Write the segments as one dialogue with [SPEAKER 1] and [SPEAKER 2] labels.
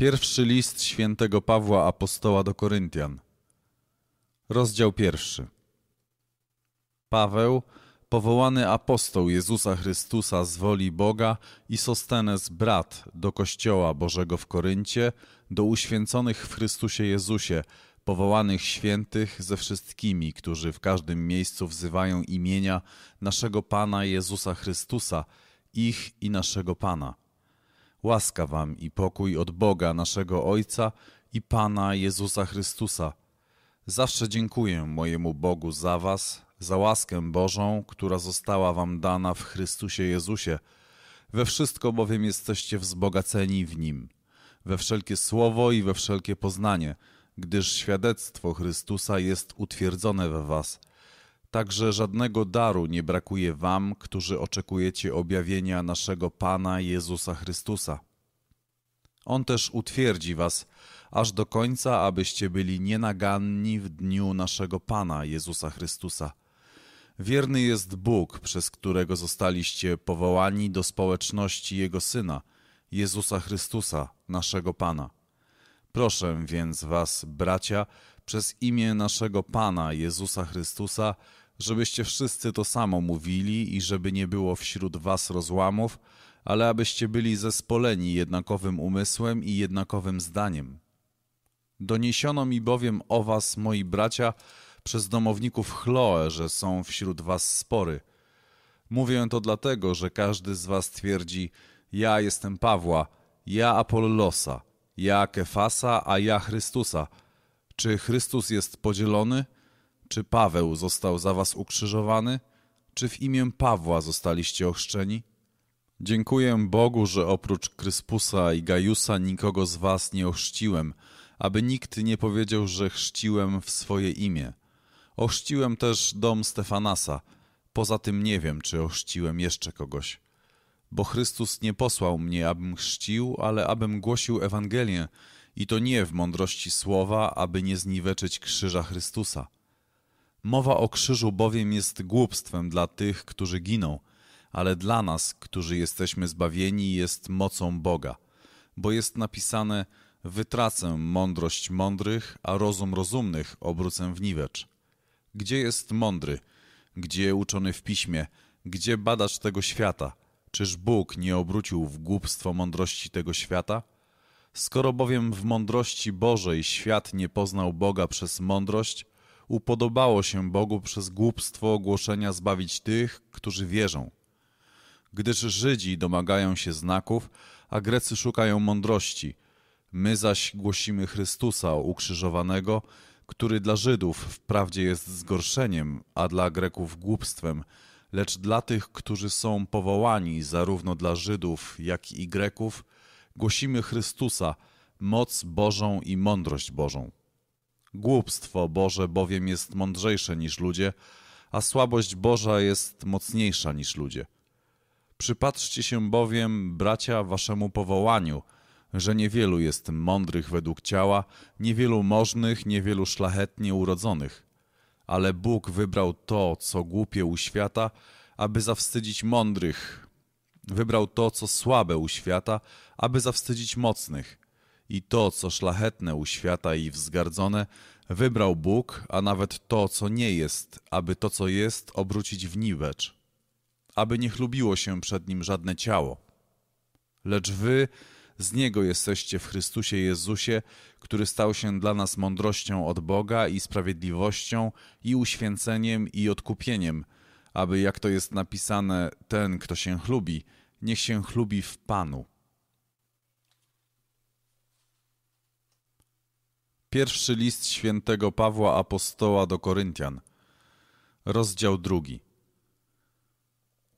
[SPEAKER 1] Pierwszy list świętego Pawła Apostoła do Koryntian. Rozdział pierwszy. Paweł, powołany apostoł Jezusa Chrystusa z woli Boga i Sostenes brat do Kościoła Bożego w Koryncie, do uświęconych w Chrystusie Jezusie, powołanych świętych ze wszystkimi, którzy w każdym miejscu wzywają imienia naszego Pana Jezusa Chrystusa, ich i naszego Pana. Łaska wam i pokój od Boga naszego Ojca i Pana Jezusa Chrystusa. Zawsze dziękuję mojemu Bogu za was, za łaskę Bożą, która została wam dana w Chrystusie Jezusie. We wszystko bowiem jesteście wzbogaceni w Nim, we wszelkie słowo i we wszelkie poznanie, gdyż świadectwo Chrystusa jest utwierdzone we was – Także żadnego daru nie brakuje wam, którzy oczekujecie objawienia naszego Pana Jezusa Chrystusa. On też utwierdzi was aż do końca, abyście byli nienaganni w dniu naszego Pana Jezusa Chrystusa. Wierny jest Bóg, przez którego zostaliście powołani do społeczności Jego Syna, Jezusa Chrystusa, naszego Pana. Proszę więc was, bracia, przez imię naszego Pana Jezusa Chrystusa, żebyście wszyscy to samo mówili i żeby nie było wśród was rozłamów, ale abyście byli zespoleni jednakowym umysłem i jednakowym zdaniem. Doniesiono mi bowiem o was, moi bracia, przez domowników Chloe, że są wśród was spory. Mówię to dlatego, że każdy z was twierdzi, ja jestem Pawła, ja Apollosa, ja Kefasa, a ja Chrystusa. Czy Chrystus jest podzielony? Czy Paweł został za was ukrzyżowany? Czy w imię Pawła zostaliście ochrzczeni? Dziękuję Bogu, że oprócz Kryspusa i Gajusa nikogo z was nie ochrzciłem, aby nikt nie powiedział, że chrzciłem w swoje imię. Ochrzciłem też dom Stefanasa. Poza tym nie wiem, czy ochrzciłem jeszcze kogoś. Bo Chrystus nie posłał mnie, abym chrzcił, ale abym głosił Ewangelię, i to nie w mądrości słowa, aby nie zniweczyć krzyża Chrystusa. Mowa o krzyżu bowiem jest głupstwem dla tych, którzy giną, ale dla nas, którzy jesteśmy zbawieni, jest mocą Boga. Bo jest napisane: Wytracę mądrość mądrych, a rozum rozumnych obrócę w niwecz. Gdzie jest mądry? Gdzie uczony w piśmie? Gdzie badacz tego świata? Czyż Bóg nie obrócił w głupstwo mądrości tego świata? Skoro bowiem w mądrości Bożej świat nie poznał Boga przez mądrość, upodobało się Bogu przez głupstwo ogłoszenia zbawić tych, którzy wierzą. Gdyż Żydzi domagają się znaków, a Grecy szukają mądrości. My zaś głosimy Chrystusa ukrzyżowanego, który dla Żydów wprawdzie jest zgorszeniem, a dla Greków głupstwem, lecz dla tych, którzy są powołani, zarówno dla Żydów, jak i Greków, głosimy Chrystusa, moc Bożą i mądrość Bożą. Głupstwo Boże bowiem jest mądrzejsze niż ludzie, a słabość Boża jest mocniejsza niż ludzie. Przypatrzcie się bowiem, bracia, waszemu powołaniu, że niewielu jest mądrych według ciała, niewielu możnych, niewielu szlachetnie urodzonych. Ale Bóg wybrał to, co głupie u świata, aby zawstydzić mądrych. Wybrał to, co słabe u świata, aby zawstydzić mocnych i to, co szlachetne u świata i wzgardzone, wybrał Bóg, a nawet to, co nie jest, aby to, co jest, obrócić w niwecz, aby nie chlubiło się przed Nim żadne ciało. Lecz wy z Niego jesteście w Chrystusie Jezusie, który stał się dla nas mądrością od Boga i sprawiedliwością i uświęceniem i odkupieniem, aby, jak to jest napisane, ten, kto się chlubi, niech się chlubi w Panu. Pierwszy list świętego Pawła Apostoła do Koryntian, rozdział drugi.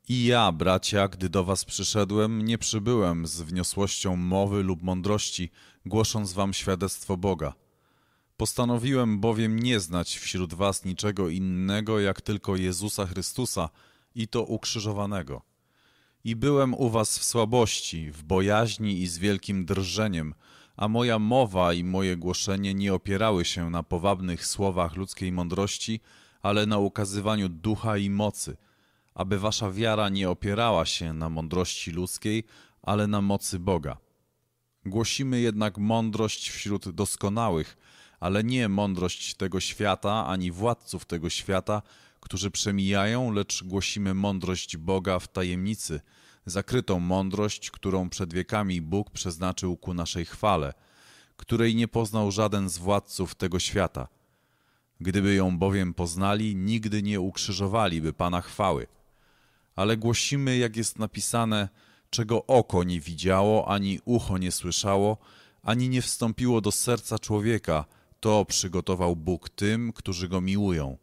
[SPEAKER 1] I ja, bracia, gdy do was przyszedłem, nie przybyłem z wniosłością mowy lub mądrości, głosząc wam świadectwo Boga. Postanowiłem bowiem nie znać wśród was niczego innego, jak tylko Jezusa Chrystusa i to ukrzyżowanego. I byłem u was w słabości, w bojaźni i z wielkim drżeniem – a moja mowa i moje głoszenie nie opierały się na powabnych słowach ludzkiej mądrości, ale na ukazywaniu ducha i mocy, aby wasza wiara nie opierała się na mądrości ludzkiej, ale na mocy Boga. Głosimy jednak mądrość wśród doskonałych, ale nie mądrość tego świata, ani władców tego świata, którzy przemijają, lecz głosimy mądrość Boga w tajemnicy, zakrytą mądrość, którą przed wiekami Bóg przeznaczył ku naszej chwale, której nie poznał żaden z władców tego świata. Gdyby ją bowiem poznali, nigdy nie ukrzyżowaliby Pana chwały. Ale głosimy, jak jest napisane, czego oko nie widziało, ani ucho nie słyszało, ani nie wstąpiło do serca człowieka, to przygotował Bóg tym, którzy go miłują.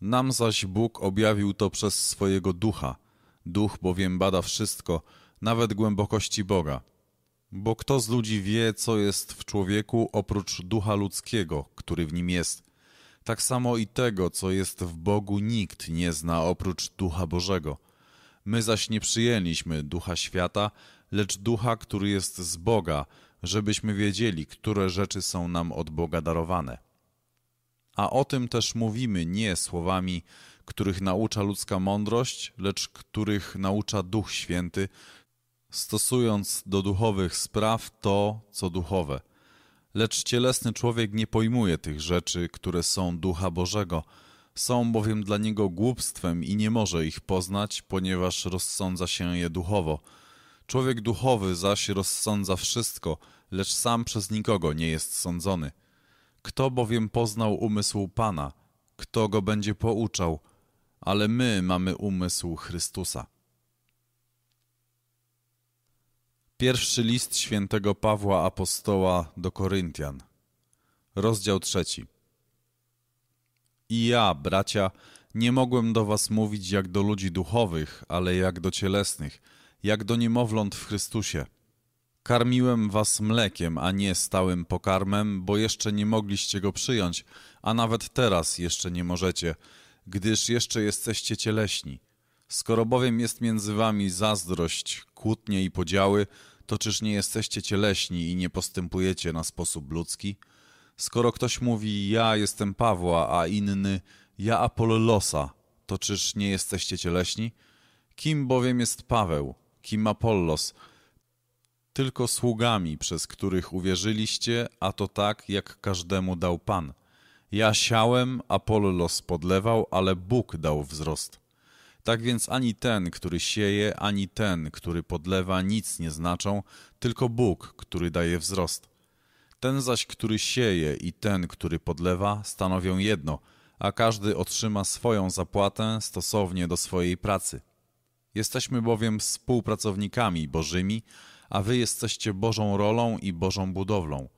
[SPEAKER 1] Nam zaś Bóg objawił to przez swojego ducha. Duch bowiem bada wszystko, nawet głębokości Boga. Bo kto z ludzi wie, co jest w człowieku oprócz ducha ludzkiego, który w nim jest? Tak samo i tego, co jest w Bogu, nikt nie zna oprócz ducha Bożego. My zaś nie przyjęliśmy ducha świata, lecz ducha, który jest z Boga, żebyśmy wiedzieli, które rzeczy są nam od Boga darowane. A o tym też mówimy nie słowami, których naucza ludzka mądrość, lecz których naucza Duch Święty, stosując do duchowych spraw to, co duchowe. Lecz cielesny człowiek nie pojmuje tych rzeczy, które są Ducha Bożego, są bowiem dla niego głupstwem i nie może ich poznać, ponieważ rozsądza się je duchowo. Człowiek duchowy zaś rozsądza wszystko, lecz sam przez nikogo nie jest sądzony. Kto bowiem poznał umysł Pana? Kto go będzie pouczał? Ale my mamy umysł Chrystusa. Pierwszy list świętego Pawła Apostoła do Koryntian, rozdział trzeci. I ja, bracia, nie mogłem do was mówić jak do ludzi duchowych, ale jak do cielesnych, jak do niemowląt w Chrystusie. Karmiłem was mlekiem, a nie stałym pokarmem, bo jeszcze nie mogliście go przyjąć, a nawet teraz jeszcze nie możecie, gdyż jeszcze jesteście cieleśni. Skoro bowiem jest między wami zazdrość, kłótnie i podziały, to czyż nie jesteście cieleśni i nie postępujecie na sposób ludzki? Skoro ktoś mówi, ja jestem Pawła, a inny, ja Apollosa, to czyż nie jesteście cieleśni? Kim bowiem jest Paweł, kim Apollos? Tylko sługami, przez których uwierzyliście, a to tak, jak każdemu dał Pan. Ja siałem, Apollos podlewał, ale Bóg dał wzrost. Tak więc ani ten, który sieje, ani ten, który podlewa, nic nie znaczą, tylko Bóg, który daje wzrost. Ten zaś, który sieje i ten, który podlewa, stanowią jedno, a każdy otrzyma swoją zapłatę stosownie do swojej pracy. Jesteśmy bowiem współpracownikami Bożymi, a wy jesteście Bożą rolą i Bożą budowlą.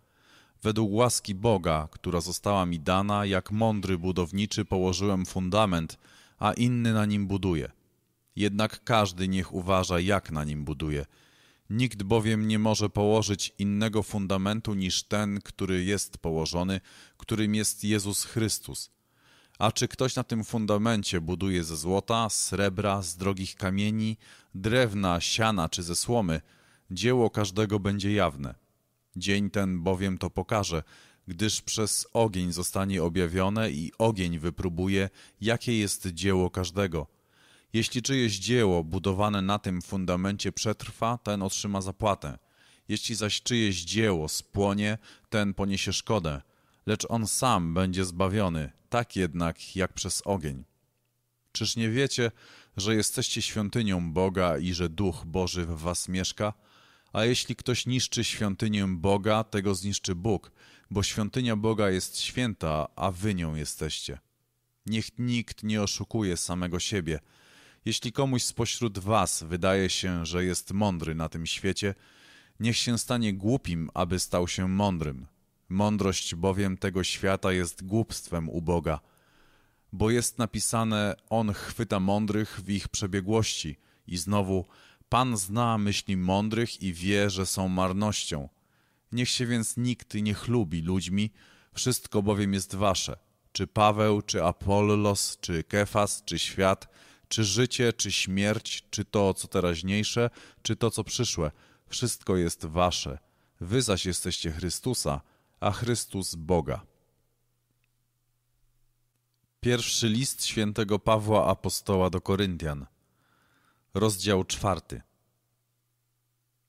[SPEAKER 1] Według łaski Boga, która została mi dana, jak mądry budowniczy położyłem fundament, a inny na nim buduje. Jednak każdy niech uważa, jak na nim buduje – Nikt bowiem nie może położyć innego fundamentu niż ten, który jest położony, którym jest Jezus Chrystus. A czy ktoś na tym fundamencie buduje ze złota, srebra, z drogich kamieni, drewna, siana czy ze słomy, dzieło każdego będzie jawne. Dzień ten bowiem to pokaże, gdyż przez ogień zostanie objawione i ogień wypróbuje, jakie jest dzieło każdego – jeśli czyjeś dzieło budowane na tym fundamencie przetrwa, ten otrzyma zapłatę. Jeśli zaś czyjeś dzieło spłonie, ten poniesie szkodę, lecz on sam będzie zbawiony, tak jednak jak przez ogień. Czyż nie wiecie, że jesteście świątynią Boga i że Duch Boży w was mieszka? A jeśli ktoś niszczy świątynię Boga, tego zniszczy Bóg, bo świątynia Boga jest święta, a wy nią jesteście. Niech nikt nie oszukuje samego siebie – jeśli komuś spośród was wydaje się, że jest mądry na tym świecie, niech się stanie głupim, aby stał się mądrym. Mądrość bowiem tego świata jest głupstwem u Boga, bo jest napisane: On chwyta mądrych w ich przebiegłości, i znowu Pan zna myśli mądrych i wie, że są marnością. Niech się więc nikt nie chlubi ludźmi, wszystko bowiem jest wasze. Czy Paweł, czy Apollos, czy Kefas, czy świat, czy życie, czy śmierć, czy to, co teraźniejsze, czy to, co przyszłe, wszystko jest wasze. Wy zaś jesteście Chrystusa, a Chrystus Boga. Pierwszy list świętego Pawła Apostoła do Koryntian, rozdział czwarty.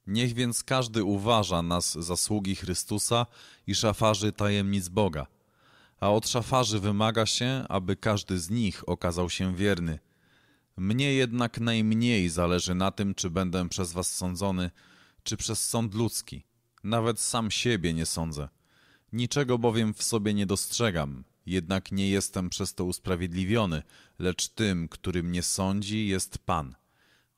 [SPEAKER 1] Niech więc każdy uważa nas za sługi Chrystusa i szafarzy tajemnic Boga. A od szafarzy wymaga się, aby każdy z nich okazał się wierny. Mnie jednak najmniej zależy na tym, czy będę przez was sądzony, czy przez sąd ludzki. Nawet sam siebie nie sądzę. Niczego bowiem w sobie nie dostrzegam, jednak nie jestem przez to usprawiedliwiony, lecz tym, który mnie sądzi, jest Pan.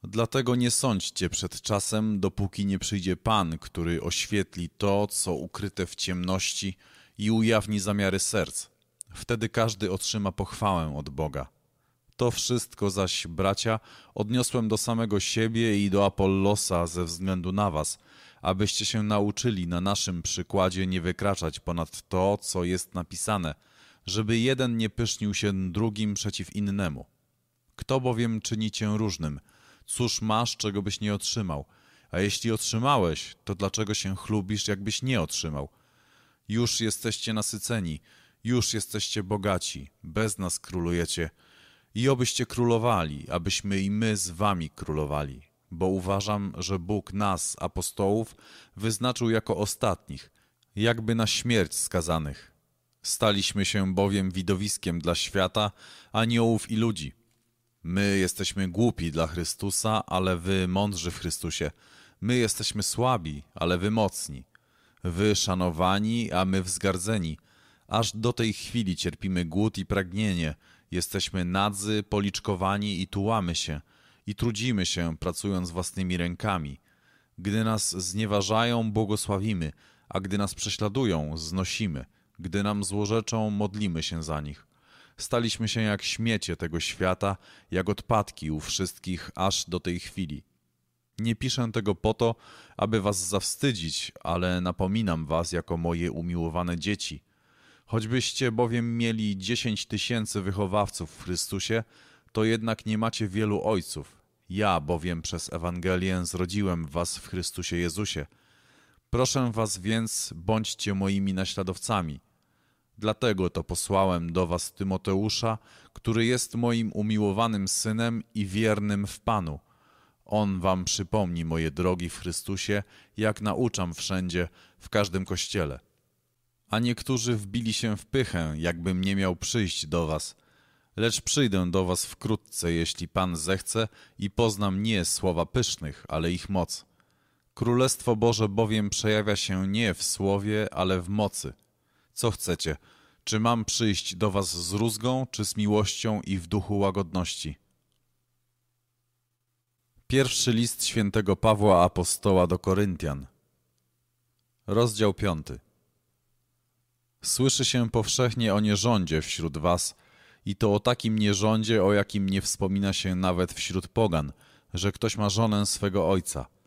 [SPEAKER 1] Dlatego nie sądźcie przed czasem, dopóki nie przyjdzie Pan, który oświetli to, co ukryte w ciemności i ujawni zamiary serc. Wtedy każdy otrzyma pochwałę od Boga. To wszystko zaś, bracia, odniosłem do samego siebie i do Apollosa ze względu na was, abyście się nauczyli na naszym przykładzie nie wykraczać ponad to, co jest napisane, żeby jeden nie pysznił się drugim przeciw innemu. Kto bowiem czyni cię różnym? Cóż masz, czego byś nie otrzymał? A jeśli otrzymałeś, to dlaczego się chlubisz, jakbyś nie otrzymał? Już jesteście nasyceni, już jesteście bogaci, bez nas królujecie. I obyście królowali, abyśmy i my z wami królowali. Bo uważam, że Bóg nas, apostołów, wyznaczył jako ostatnich, jakby na śmierć skazanych. Staliśmy się bowiem widowiskiem dla świata, aniołów i ludzi. My jesteśmy głupi dla Chrystusa, ale wy mądrzy w Chrystusie. My jesteśmy słabi, ale wy mocni. Wy szanowani, a my wzgardzeni. Aż do tej chwili cierpimy głód i pragnienie. Jesteśmy nadzy, policzkowani i tułamy się. I trudzimy się, pracując własnymi rękami. Gdy nas znieważają, błogosławimy, a gdy nas prześladują, znosimy. Gdy nam złorzeczą, modlimy się za nich. Staliśmy się jak śmiecie tego świata, jak odpadki u wszystkich aż do tej chwili. Nie piszę tego po to, aby was zawstydzić, ale napominam was jako moje umiłowane dzieci. Choćbyście bowiem mieli dziesięć tysięcy wychowawców w Chrystusie, to jednak nie macie wielu ojców. Ja bowiem przez Ewangelię zrodziłem was w Chrystusie Jezusie. Proszę was więc, bądźcie moimi naśladowcami – Dlatego to posłałem do was Tymoteusza, który jest moim umiłowanym synem i wiernym w Panu. On wam przypomni moje drogi w Chrystusie, jak nauczam wszędzie, w każdym kościele. A niektórzy wbili się w pychę, jakbym nie miał przyjść do was. Lecz przyjdę do was wkrótce, jeśli Pan zechce i poznam nie słowa pysznych, ale ich moc. Królestwo Boże bowiem przejawia się nie w słowie, ale w mocy – co chcecie? Czy mam przyjść do was z rózgą, czy z miłością i w duchu łagodności? Pierwszy list świętego Pawła Apostoła do Koryntian. Rozdział piąty. Słyszy się powszechnie o nierządzie wśród was i to o takim nierządzie, o jakim nie wspomina się nawet wśród pogan, że ktoś ma żonę swego ojca –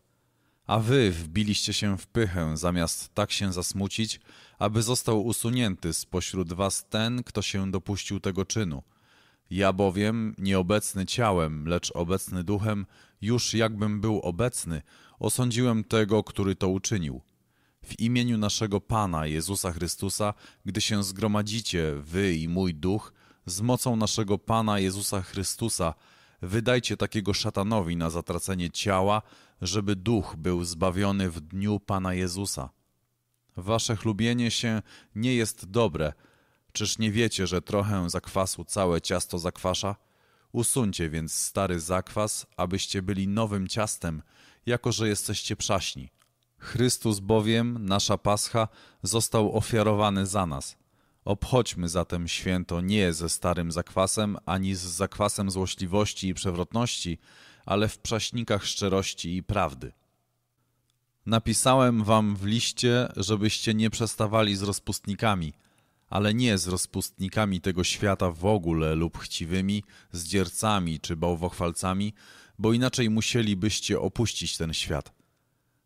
[SPEAKER 1] a wy wbiliście się w pychę, zamiast tak się zasmucić, aby został usunięty spośród was ten, kto się dopuścił tego czynu. Ja bowiem, nieobecny ciałem, lecz obecny duchem, już jakbym był obecny, osądziłem tego, który to uczynił. W imieniu naszego Pana Jezusa Chrystusa, gdy się zgromadzicie, wy i mój duch, z mocą naszego Pana Jezusa Chrystusa, wydajcie takiego szatanowi na zatracenie ciała, żeby duch był zbawiony w dniu Pana Jezusa. Wasze chlubienie się nie jest dobre. Czyż nie wiecie, że trochę zakwasu całe ciasto zakwasza? Usuńcie więc stary zakwas, abyście byli nowym ciastem, jako że jesteście przaśni. Chrystus bowiem, nasza Pascha, został ofiarowany za nas. Obchodźmy zatem święto nie ze starym zakwasem, ani z zakwasem złośliwości i przewrotności, ale w prześnikach szczerości i prawdy. Napisałem wam w liście, żebyście nie przestawali z rozpustnikami, ale nie z rozpustnikami tego świata w ogóle lub chciwymi, zdziercami czy bałwochwalcami, bo inaczej musielibyście opuścić ten świat.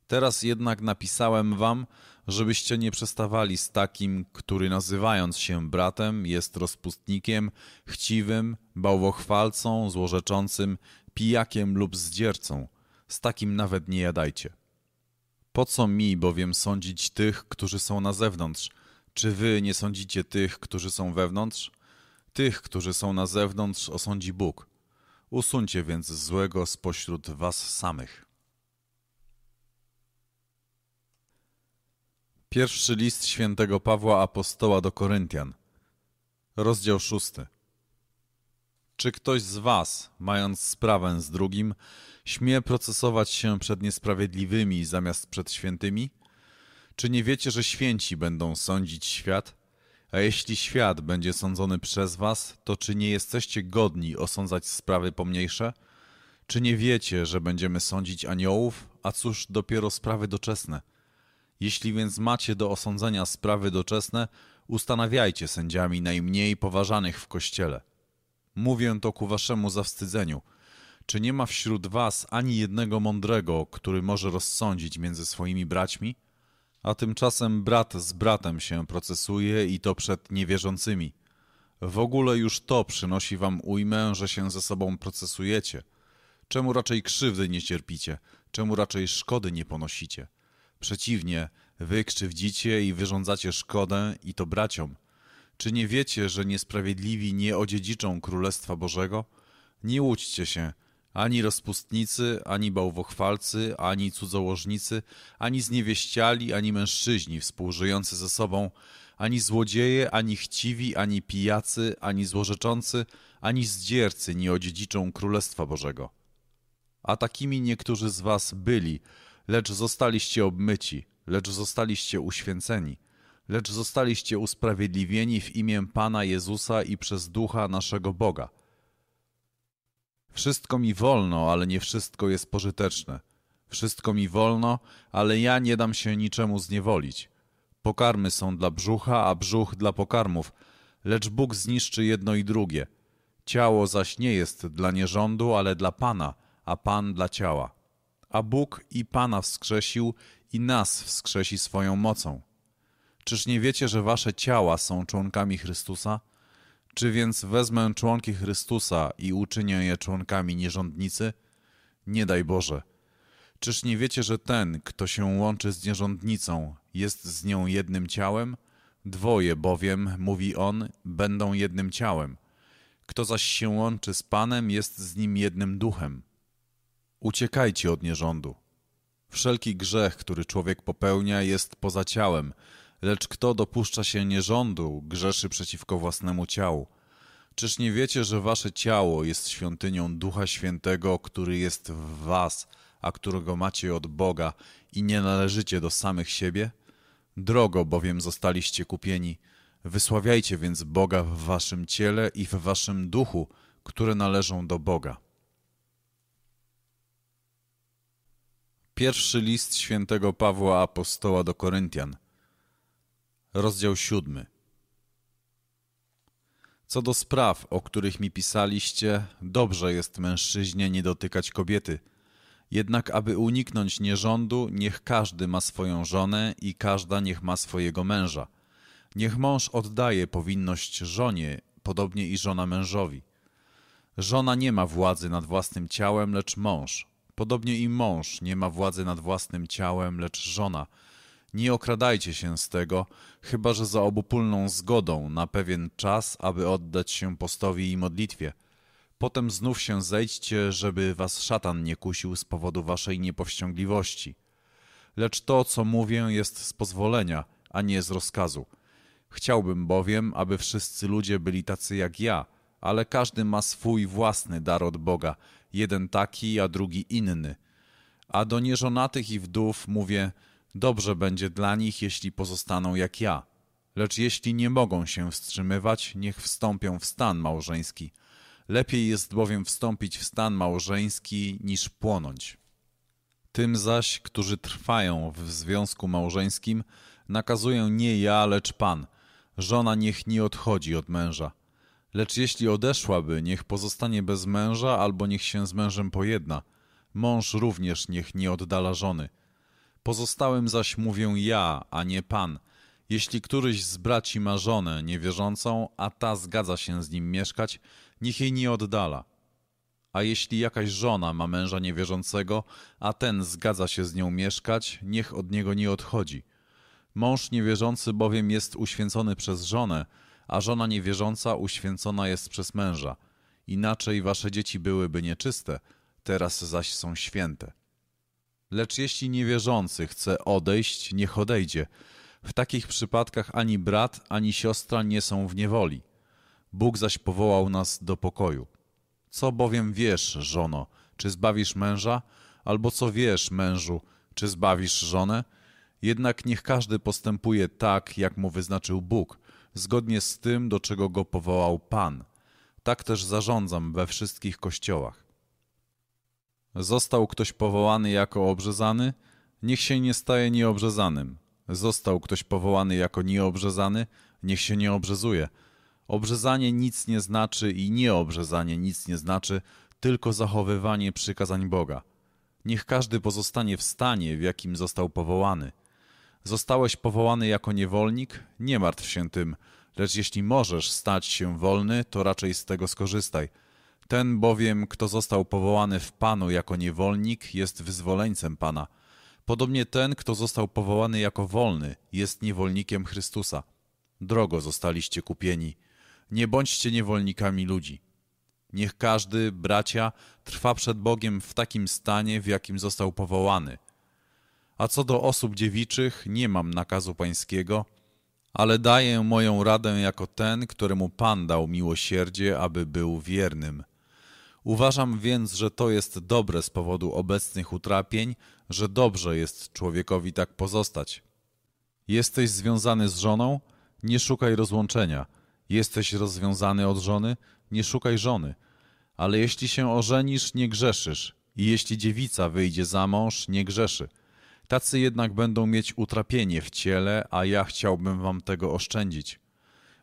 [SPEAKER 1] Teraz jednak napisałem wam, żebyście nie przestawali z takim, który nazywając się bratem jest rozpustnikiem, chciwym, bałwochwalcą, złorzeczącym, pijakiem lub zdziercą. Z takim nawet nie jadajcie. Po co mi bowiem sądzić tych, którzy są na zewnątrz? Czy wy nie sądzicie tych, którzy są wewnątrz? Tych, którzy są na zewnątrz, osądzi Bóg. Usuńcie więc złego spośród was samych. Pierwszy list świętego Pawła Apostoła do Koryntian, rozdział szósty. Czy ktoś z was, mając sprawę z drugim, śmie procesować się przed niesprawiedliwymi zamiast przed świętymi? Czy nie wiecie, że święci będą sądzić świat? A jeśli świat będzie sądzony przez was, to czy nie jesteście godni osądzać sprawy pomniejsze? Czy nie wiecie, że będziemy sądzić aniołów, a cóż dopiero sprawy doczesne? Jeśli więc macie do osądzenia sprawy doczesne, ustanawiajcie sędziami najmniej poważanych w kościele. Mówię to ku waszemu zawstydzeniu. Czy nie ma wśród was ani jednego mądrego, który może rozsądzić między swoimi braćmi? A tymczasem brat z bratem się procesuje i to przed niewierzącymi. W ogóle już to przynosi wam ujmę, że się ze sobą procesujecie. Czemu raczej krzywdy nie cierpicie? Czemu raczej szkody nie ponosicie? Przeciwnie, wy krzywdzicie i wyrządzacie szkodę i to braciom. Czy nie wiecie, że niesprawiedliwi nie odziedziczą Królestwa Bożego? Nie łudźcie się, ani rozpustnicy, ani bałwochwalcy, ani cudzołożnicy, ani zniewieściali, ani mężczyźni współżyjący ze sobą, ani złodzieje, ani chciwi, ani pijacy, ani złorzeczący, ani zdziercy nie odziedziczą Królestwa Bożego. A takimi niektórzy z was byli, lecz zostaliście obmyci, lecz zostaliście uświęceni, lecz zostaliście usprawiedliwieni w imię Pana Jezusa i przez Ducha naszego Boga. Wszystko mi wolno, ale nie wszystko jest pożyteczne. Wszystko mi wolno, ale ja nie dam się niczemu zniewolić. Pokarmy są dla brzucha, a brzuch dla pokarmów, lecz Bóg zniszczy jedno i drugie. Ciało zaś nie jest dla nierządu, ale dla Pana, a Pan dla ciała a Bóg i Pana wskrzesił i nas wskrzesi swoją mocą. Czyż nie wiecie, że wasze ciała są członkami Chrystusa? Czy więc wezmę członki Chrystusa i uczynię je członkami nierządnicy? Nie daj Boże. Czyż nie wiecie, że ten, kto się łączy z nierządnicą, jest z nią jednym ciałem? Dwoje bowiem, mówi on, będą jednym ciałem. Kto zaś się łączy z Panem, jest z nim jednym duchem. Uciekajcie od nierządu. Wszelki grzech, który człowiek popełnia, jest poza ciałem, lecz kto dopuszcza się nierządu, grzeszy przeciwko własnemu ciału. Czyż nie wiecie, że wasze ciało jest świątynią Ducha Świętego, który jest w was, a którego macie od Boga i nie należycie do samych siebie? Drogo bowiem zostaliście kupieni. Wysławiajcie więc Boga w waszym ciele i w waszym duchu, które należą do Boga. Pierwszy list świętego Pawła Apostoła do Koryntian, rozdział siódmy. Co do spraw, o których mi pisaliście, dobrze jest mężczyźnie nie dotykać kobiety. Jednak, aby uniknąć nierządu, niech każdy ma swoją żonę i każda niech ma swojego męża. Niech mąż oddaje powinność żonie, podobnie i żona mężowi. Żona nie ma władzy nad własnym ciałem, lecz mąż Podobnie i mąż nie ma władzy nad własnym ciałem, lecz żona. Nie okradajcie się z tego, chyba że za obopólną zgodą na pewien czas, aby oddać się postowi i modlitwie. Potem znów się zejdźcie, żeby was szatan nie kusił z powodu waszej niepowściągliwości. Lecz to, co mówię, jest z pozwolenia, a nie z rozkazu. Chciałbym bowiem, aby wszyscy ludzie byli tacy jak ja, ale każdy ma swój własny dar od Boga – jeden taki, a drugi inny. A do nieżonatych i wdów mówię, dobrze będzie dla nich, jeśli pozostaną jak ja. Lecz jeśli nie mogą się wstrzymywać, niech wstąpią w stan małżeński. Lepiej jest bowiem wstąpić w stan małżeński, niż płonąć. Tym zaś, którzy trwają w związku małżeńskim, nakazuję nie ja, lecz Pan. Żona niech nie odchodzi od męża Lecz jeśli odeszłaby, niech pozostanie bez męża, albo niech się z mężem pojedna. Mąż również niech nie oddala żony. Pozostałym zaś mówię ja, a nie pan. Jeśli któryś z braci ma żonę niewierzącą, a ta zgadza się z nim mieszkać, niech jej nie oddala. A jeśli jakaś żona ma męża niewierzącego, a ten zgadza się z nią mieszkać, niech od niego nie odchodzi. Mąż niewierzący bowiem jest uświęcony przez żonę, a żona niewierząca uświęcona jest przez męża. Inaczej wasze dzieci byłyby nieczyste, teraz zaś są święte. Lecz jeśli niewierzący chce odejść, niech odejdzie, W takich przypadkach ani brat, ani siostra nie są w niewoli. Bóg zaś powołał nas do pokoju. Co bowiem wiesz, żono, czy zbawisz męża, albo co wiesz, mężu, czy zbawisz żonę? Jednak niech każdy postępuje tak, jak mu wyznaczył Bóg, zgodnie z tym, do czego go powołał Pan. Tak też zarządzam we wszystkich kościołach. Został ktoś powołany jako obrzezany, niech się nie staje nieobrzezanym. Został ktoś powołany jako nieobrzezany, niech się nie obrzezuje. Obrzezanie nic nie znaczy i nieobrzezanie nic nie znaczy, tylko zachowywanie przykazań Boga. Niech każdy pozostanie w stanie, w jakim został powołany. Zostałeś powołany jako niewolnik? Nie martw się tym, lecz jeśli możesz stać się wolny, to raczej z tego skorzystaj. Ten bowiem, kto został powołany w Panu jako niewolnik, jest wyzwoleńcem Pana. Podobnie ten, kto został powołany jako wolny, jest niewolnikiem Chrystusa. Drogo zostaliście kupieni. Nie bądźcie niewolnikami ludzi. Niech każdy, bracia, trwa przed Bogiem w takim stanie, w jakim został powołany. A co do osób dziewiczych, nie mam nakazu pańskiego, ale daję moją radę jako ten, któremu Pan dał miłosierdzie, aby był wiernym. Uważam więc, że to jest dobre z powodu obecnych utrapień, że dobrze jest człowiekowi tak pozostać. Jesteś związany z żoną? Nie szukaj rozłączenia. Jesteś rozwiązany od żony? Nie szukaj żony. Ale jeśli się ożenisz, nie grzeszysz. I jeśli dziewica wyjdzie za mąż, nie grzeszy. Tacy jednak będą mieć utrapienie w ciele, a ja chciałbym wam tego oszczędzić.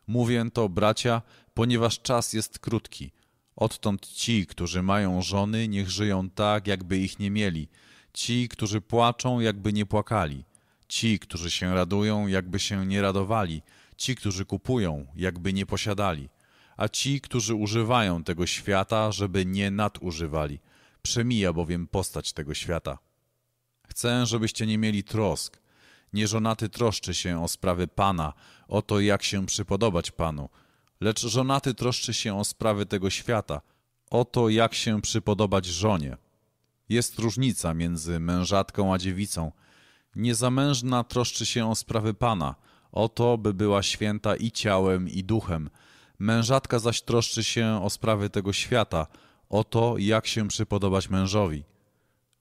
[SPEAKER 1] Mówię to, bracia, ponieważ czas jest krótki. Odtąd ci, którzy mają żony, niech żyją tak, jakby ich nie mieli. Ci, którzy płaczą, jakby nie płakali. Ci, którzy się radują, jakby się nie radowali. Ci, którzy kupują, jakby nie posiadali. A ci, którzy używają tego świata, żeby nie nadużywali. Przemija bowiem postać tego świata. Chcę, żebyście nie mieli trosk. Nieżonaty troszczy się o sprawy Pana, o to, jak się przypodobać Panu. Lecz żonaty troszczy się o sprawy tego świata, o to, jak się przypodobać żonie. Jest różnica między mężatką a dziewicą. Niezamężna troszczy się o sprawy Pana, o to, by była święta i ciałem, i duchem. Mężatka zaś troszczy się o sprawy tego świata, o to, jak się przypodobać mężowi.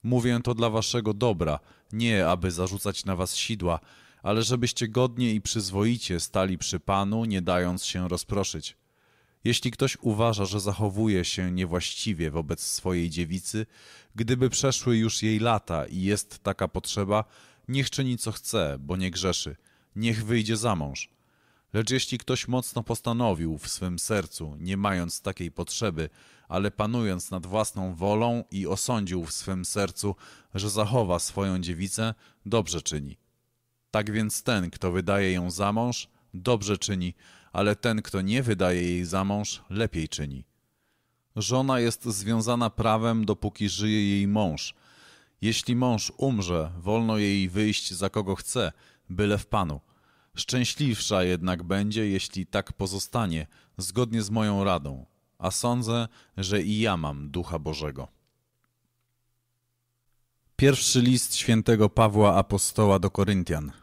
[SPEAKER 1] Mówię to dla waszego dobra, nie aby zarzucać na was sidła, ale żebyście godnie i przyzwoicie stali przy Panu, nie dając się rozproszyć. Jeśli ktoś uważa, że zachowuje się niewłaściwie wobec swojej dziewicy, gdyby przeszły już jej lata i jest taka potrzeba, niech czyni co chce, bo nie grzeszy, niech wyjdzie za mąż. Lecz jeśli ktoś mocno postanowił w swym sercu, nie mając takiej potrzeby, ale panując nad własną wolą i osądził w swym sercu, że zachowa swoją dziewicę, dobrze czyni. Tak więc ten, kto wydaje ją za mąż, dobrze czyni, ale ten, kto nie wydaje jej za mąż, lepiej czyni. Żona jest związana prawem, dopóki żyje jej mąż. Jeśli mąż umrze, wolno jej wyjść za kogo chce, byle w Panu. Szczęśliwsza jednak będzie, jeśli tak pozostanie, zgodnie z moją radą, a sądzę, że i ja mam Ducha Bożego. Pierwszy list świętego Pawła Apostoła do Koryntian,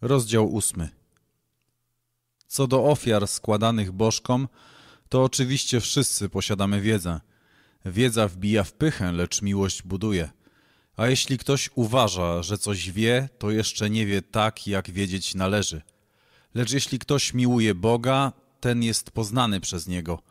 [SPEAKER 1] rozdział ósmy. Co do ofiar składanych bożkom, to oczywiście wszyscy posiadamy wiedzę. Wiedza wbija w pychę, lecz miłość buduje. A jeśli ktoś uważa, że coś wie, to jeszcze nie wie tak, jak wiedzieć należy. Lecz jeśli ktoś miłuje Boga, ten jest poznany przez Niego.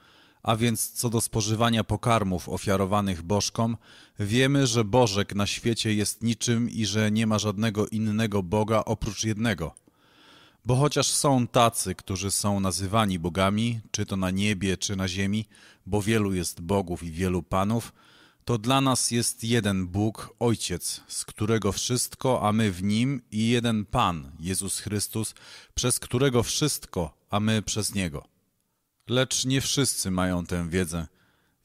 [SPEAKER 1] A więc co do spożywania pokarmów ofiarowanych bożkom, wiemy, że Bożek na świecie jest niczym i że nie ma żadnego innego Boga oprócz jednego. Bo chociaż są tacy, którzy są nazywani bogami, czy to na niebie, czy na ziemi, bo wielu jest bogów i wielu panów, to dla nas jest jeden Bóg, Ojciec, z którego wszystko, a my w Nim i jeden Pan, Jezus Chrystus, przez którego wszystko, a my przez Niego. Lecz nie wszyscy mają tę wiedzę.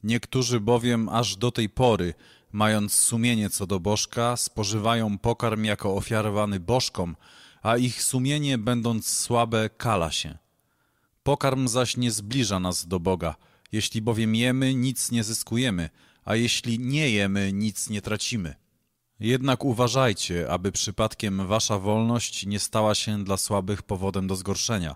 [SPEAKER 1] Niektórzy bowiem aż do tej pory, mając sumienie co do bożka, spożywają pokarm jako ofiarowany bożkom, a ich sumienie, będąc słabe, kala się. Pokarm zaś nie zbliża nas do Boga. Jeśli bowiem jemy, nic nie zyskujemy – a jeśli nie jemy, nic nie tracimy. Jednak uważajcie, aby przypadkiem wasza wolność nie stała się dla słabych powodem do zgorszenia.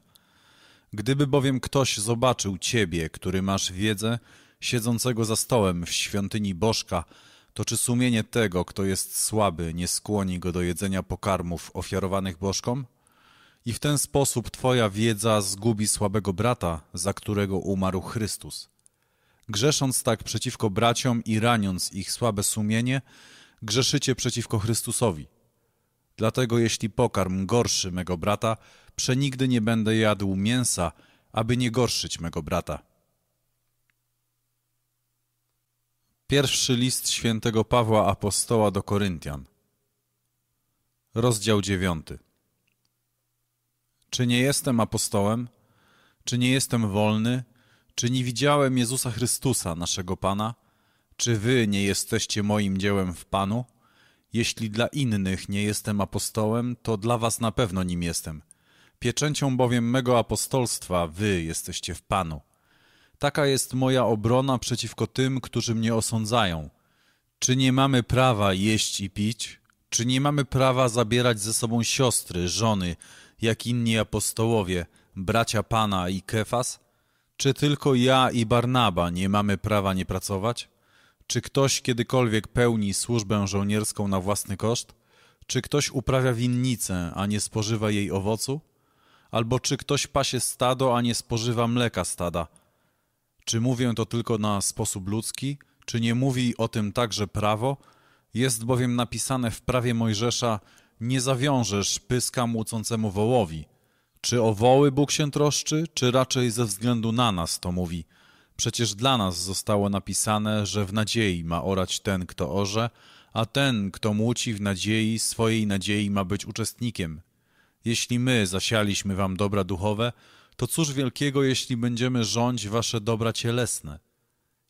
[SPEAKER 1] Gdyby bowiem ktoś zobaczył ciebie, który masz wiedzę, siedzącego za stołem w świątyni Bożka, to czy sumienie tego, kto jest słaby, nie skłoni go do jedzenia pokarmów ofiarowanych Bożkom? I w ten sposób twoja wiedza zgubi słabego brata, za którego umarł Chrystus. Grzesząc tak przeciwko braciom i raniąc ich słabe sumienie, grzeszycie przeciwko Chrystusowi. Dlatego jeśli pokarm gorszy mego brata, przenigdy nie będę jadł mięsa, aby nie gorszyć mego brata. Pierwszy list świętego Pawła Apostoła do Koryntian. Rozdział dziewiąty. Czy nie jestem apostołem? Czy nie jestem wolny? Czy nie widziałem Jezusa Chrystusa, naszego Pana? Czy wy nie jesteście moim dziełem w Panu? Jeśli dla innych nie jestem apostołem, to dla was na pewno nim jestem. Pieczęcią bowiem mego apostolstwa wy jesteście w Panu. Taka jest moja obrona przeciwko tym, którzy mnie osądzają. Czy nie mamy prawa jeść i pić? Czy nie mamy prawa zabierać ze sobą siostry, żony, jak inni apostołowie, bracia Pana i Kefas? Czy tylko ja i Barnaba nie mamy prawa nie pracować? Czy ktoś kiedykolwiek pełni służbę żołnierską na własny koszt? Czy ktoś uprawia winnicę, a nie spożywa jej owocu? Albo czy ktoś pasie stado, a nie spożywa mleka stada? Czy mówię to tylko na sposób ludzki? Czy nie mówi o tym także prawo? Jest bowiem napisane w prawie Mojżesza, nie zawiążesz pyska młócącemu wołowi. Czy o woły Bóg się troszczy, czy raczej ze względu na nas to mówi? Przecież dla nas zostało napisane, że w nadziei ma orać ten, kto orze, a ten, kto młóci w nadziei, swojej nadziei ma być uczestnikiem. Jeśli my zasialiśmy wam dobra duchowe, to cóż wielkiego, jeśli będziemy rządzić wasze dobra cielesne?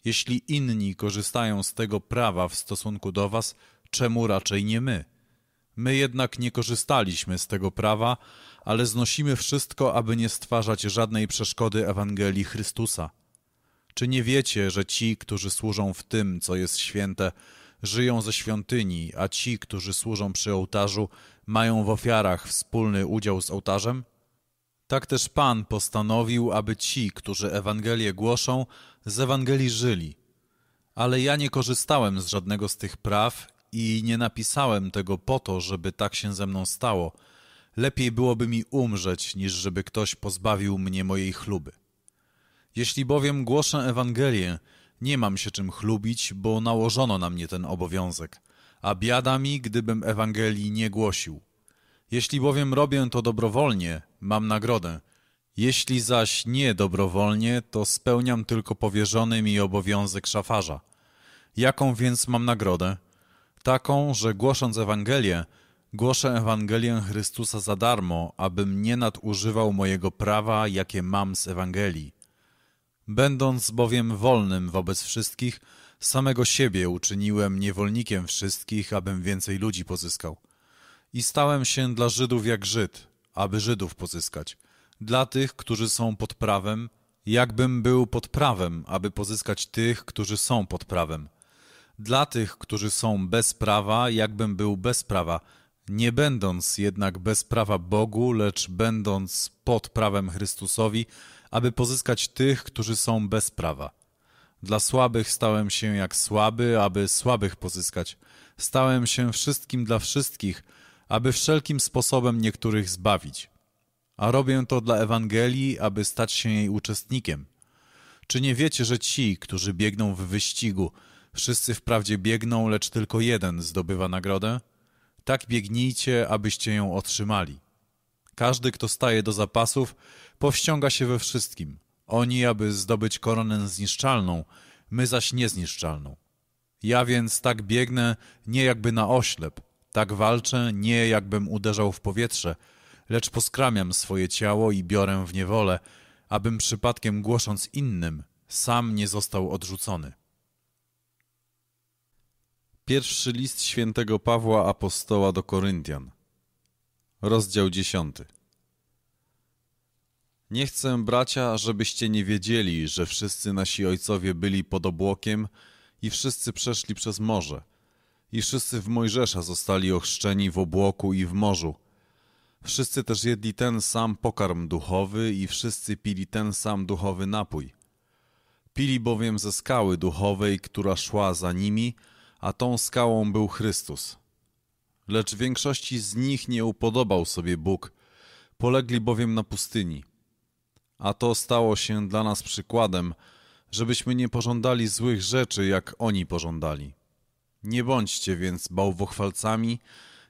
[SPEAKER 1] Jeśli inni korzystają z tego prawa w stosunku do was, czemu raczej nie my? My jednak nie korzystaliśmy z tego prawa, ale znosimy wszystko, aby nie stwarzać żadnej przeszkody Ewangelii Chrystusa. Czy nie wiecie, że ci, którzy służą w tym, co jest święte, żyją ze świątyni, a ci, którzy służą przy ołtarzu, mają w ofiarach wspólny udział z ołtarzem? Tak też Pan postanowił, aby ci, którzy Ewangelię głoszą, z Ewangelii żyli. Ale ja nie korzystałem z żadnego z tych praw i nie napisałem tego po to, żeby tak się ze mną stało. Lepiej byłoby mi umrzeć, niż żeby ktoś pozbawił mnie mojej chluby. Jeśli bowiem głoszę Ewangelię, nie mam się czym chlubić, bo nałożono na mnie ten obowiązek, a biada mi, gdybym Ewangelii nie głosił. Jeśli bowiem robię to dobrowolnie, mam nagrodę. Jeśli zaś nie dobrowolnie, to spełniam tylko powierzony mi obowiązek szafarza. Jaką więc mam nagrodę? Taką, że głosząc Ewangelię, głoszę Ewangelię Chrystusa za darmo, abym nie nadużywał mojego prawa, jakie mam z Ewangelii. Będąc bowiem wolnym wobec wszystkich, samego siebie uczyniłem niewolnikiem wszystkich, abym więcej ludzi pozyskał. I stałem się dla Żydów jak Żyd, aby Żydów pozyskać. Dla tych, którzy są pod prawem, jakbym był pod prawem, aby pozyskać tych, którzy są pod prawem. Dla tych, którzy są bez prawa, jakbym był bez prawa, nie będąc jednak bez prawa Bogu, lecz będąc pod prawem Chrystusowi, aby pozyskać tych, którzy są bez prawa. Dla słabych stałem się jak słaby, aby słabych pozyskać. Stałem się wszystkim dla wszystkich, aby wszelkim sposobem niektórych zbawić. A robię to dla Ewangelii, aby stać się jej uczestnikiem. Czy nie wiecie, że ci, którzy biegną w wyścigu, wszyscy wprawdzie biegną, lecz tylko jeden zdobywa nagrodę? Tak biegnijcie, abyście ją otrzymali. Każdy, kto staje do zapasów, powściąga się we wszystkim. Oni, aby zdobyć koronę zniszczalną, my zaś niezniszczalną. Ja więc tak biegnę, nie jakby na oślep, tak walczę, nie jakbym uderzał w powietrze, lecz poskramiam swoje ciało i biorę w niewolę, abym przypadkiem głosząc innym, sam nie został odrzucony. Pierwszy list świętego Pawła Apostoła do Koryntian, rozdział dziesiąty. Nie chcę, bracia, żebyście nie wiedzieli, że wszyscy nasi ojcowie byli pod obłokiem i wszyscy przeszli przez morze. I wszyscy w Mojżesza zostali ochrzczeni w obłoku i w morzu. Wszyscy też jedli ten sam pokarm duchowy i wszyscy pili ten sam duchowy napój. Pili bowiem ze skały duchowej, która szła za nimi, a tą skałą był Chrystus. Lecz większości z nich nie upodobał sobie Bóg, polegli bowiem na pustyni. A to stało się dla nas przykładem, żebyśmy nie pożądali złych rzeczy, jak oni pożądali. Nie bądźcie więc bałwochwalcami,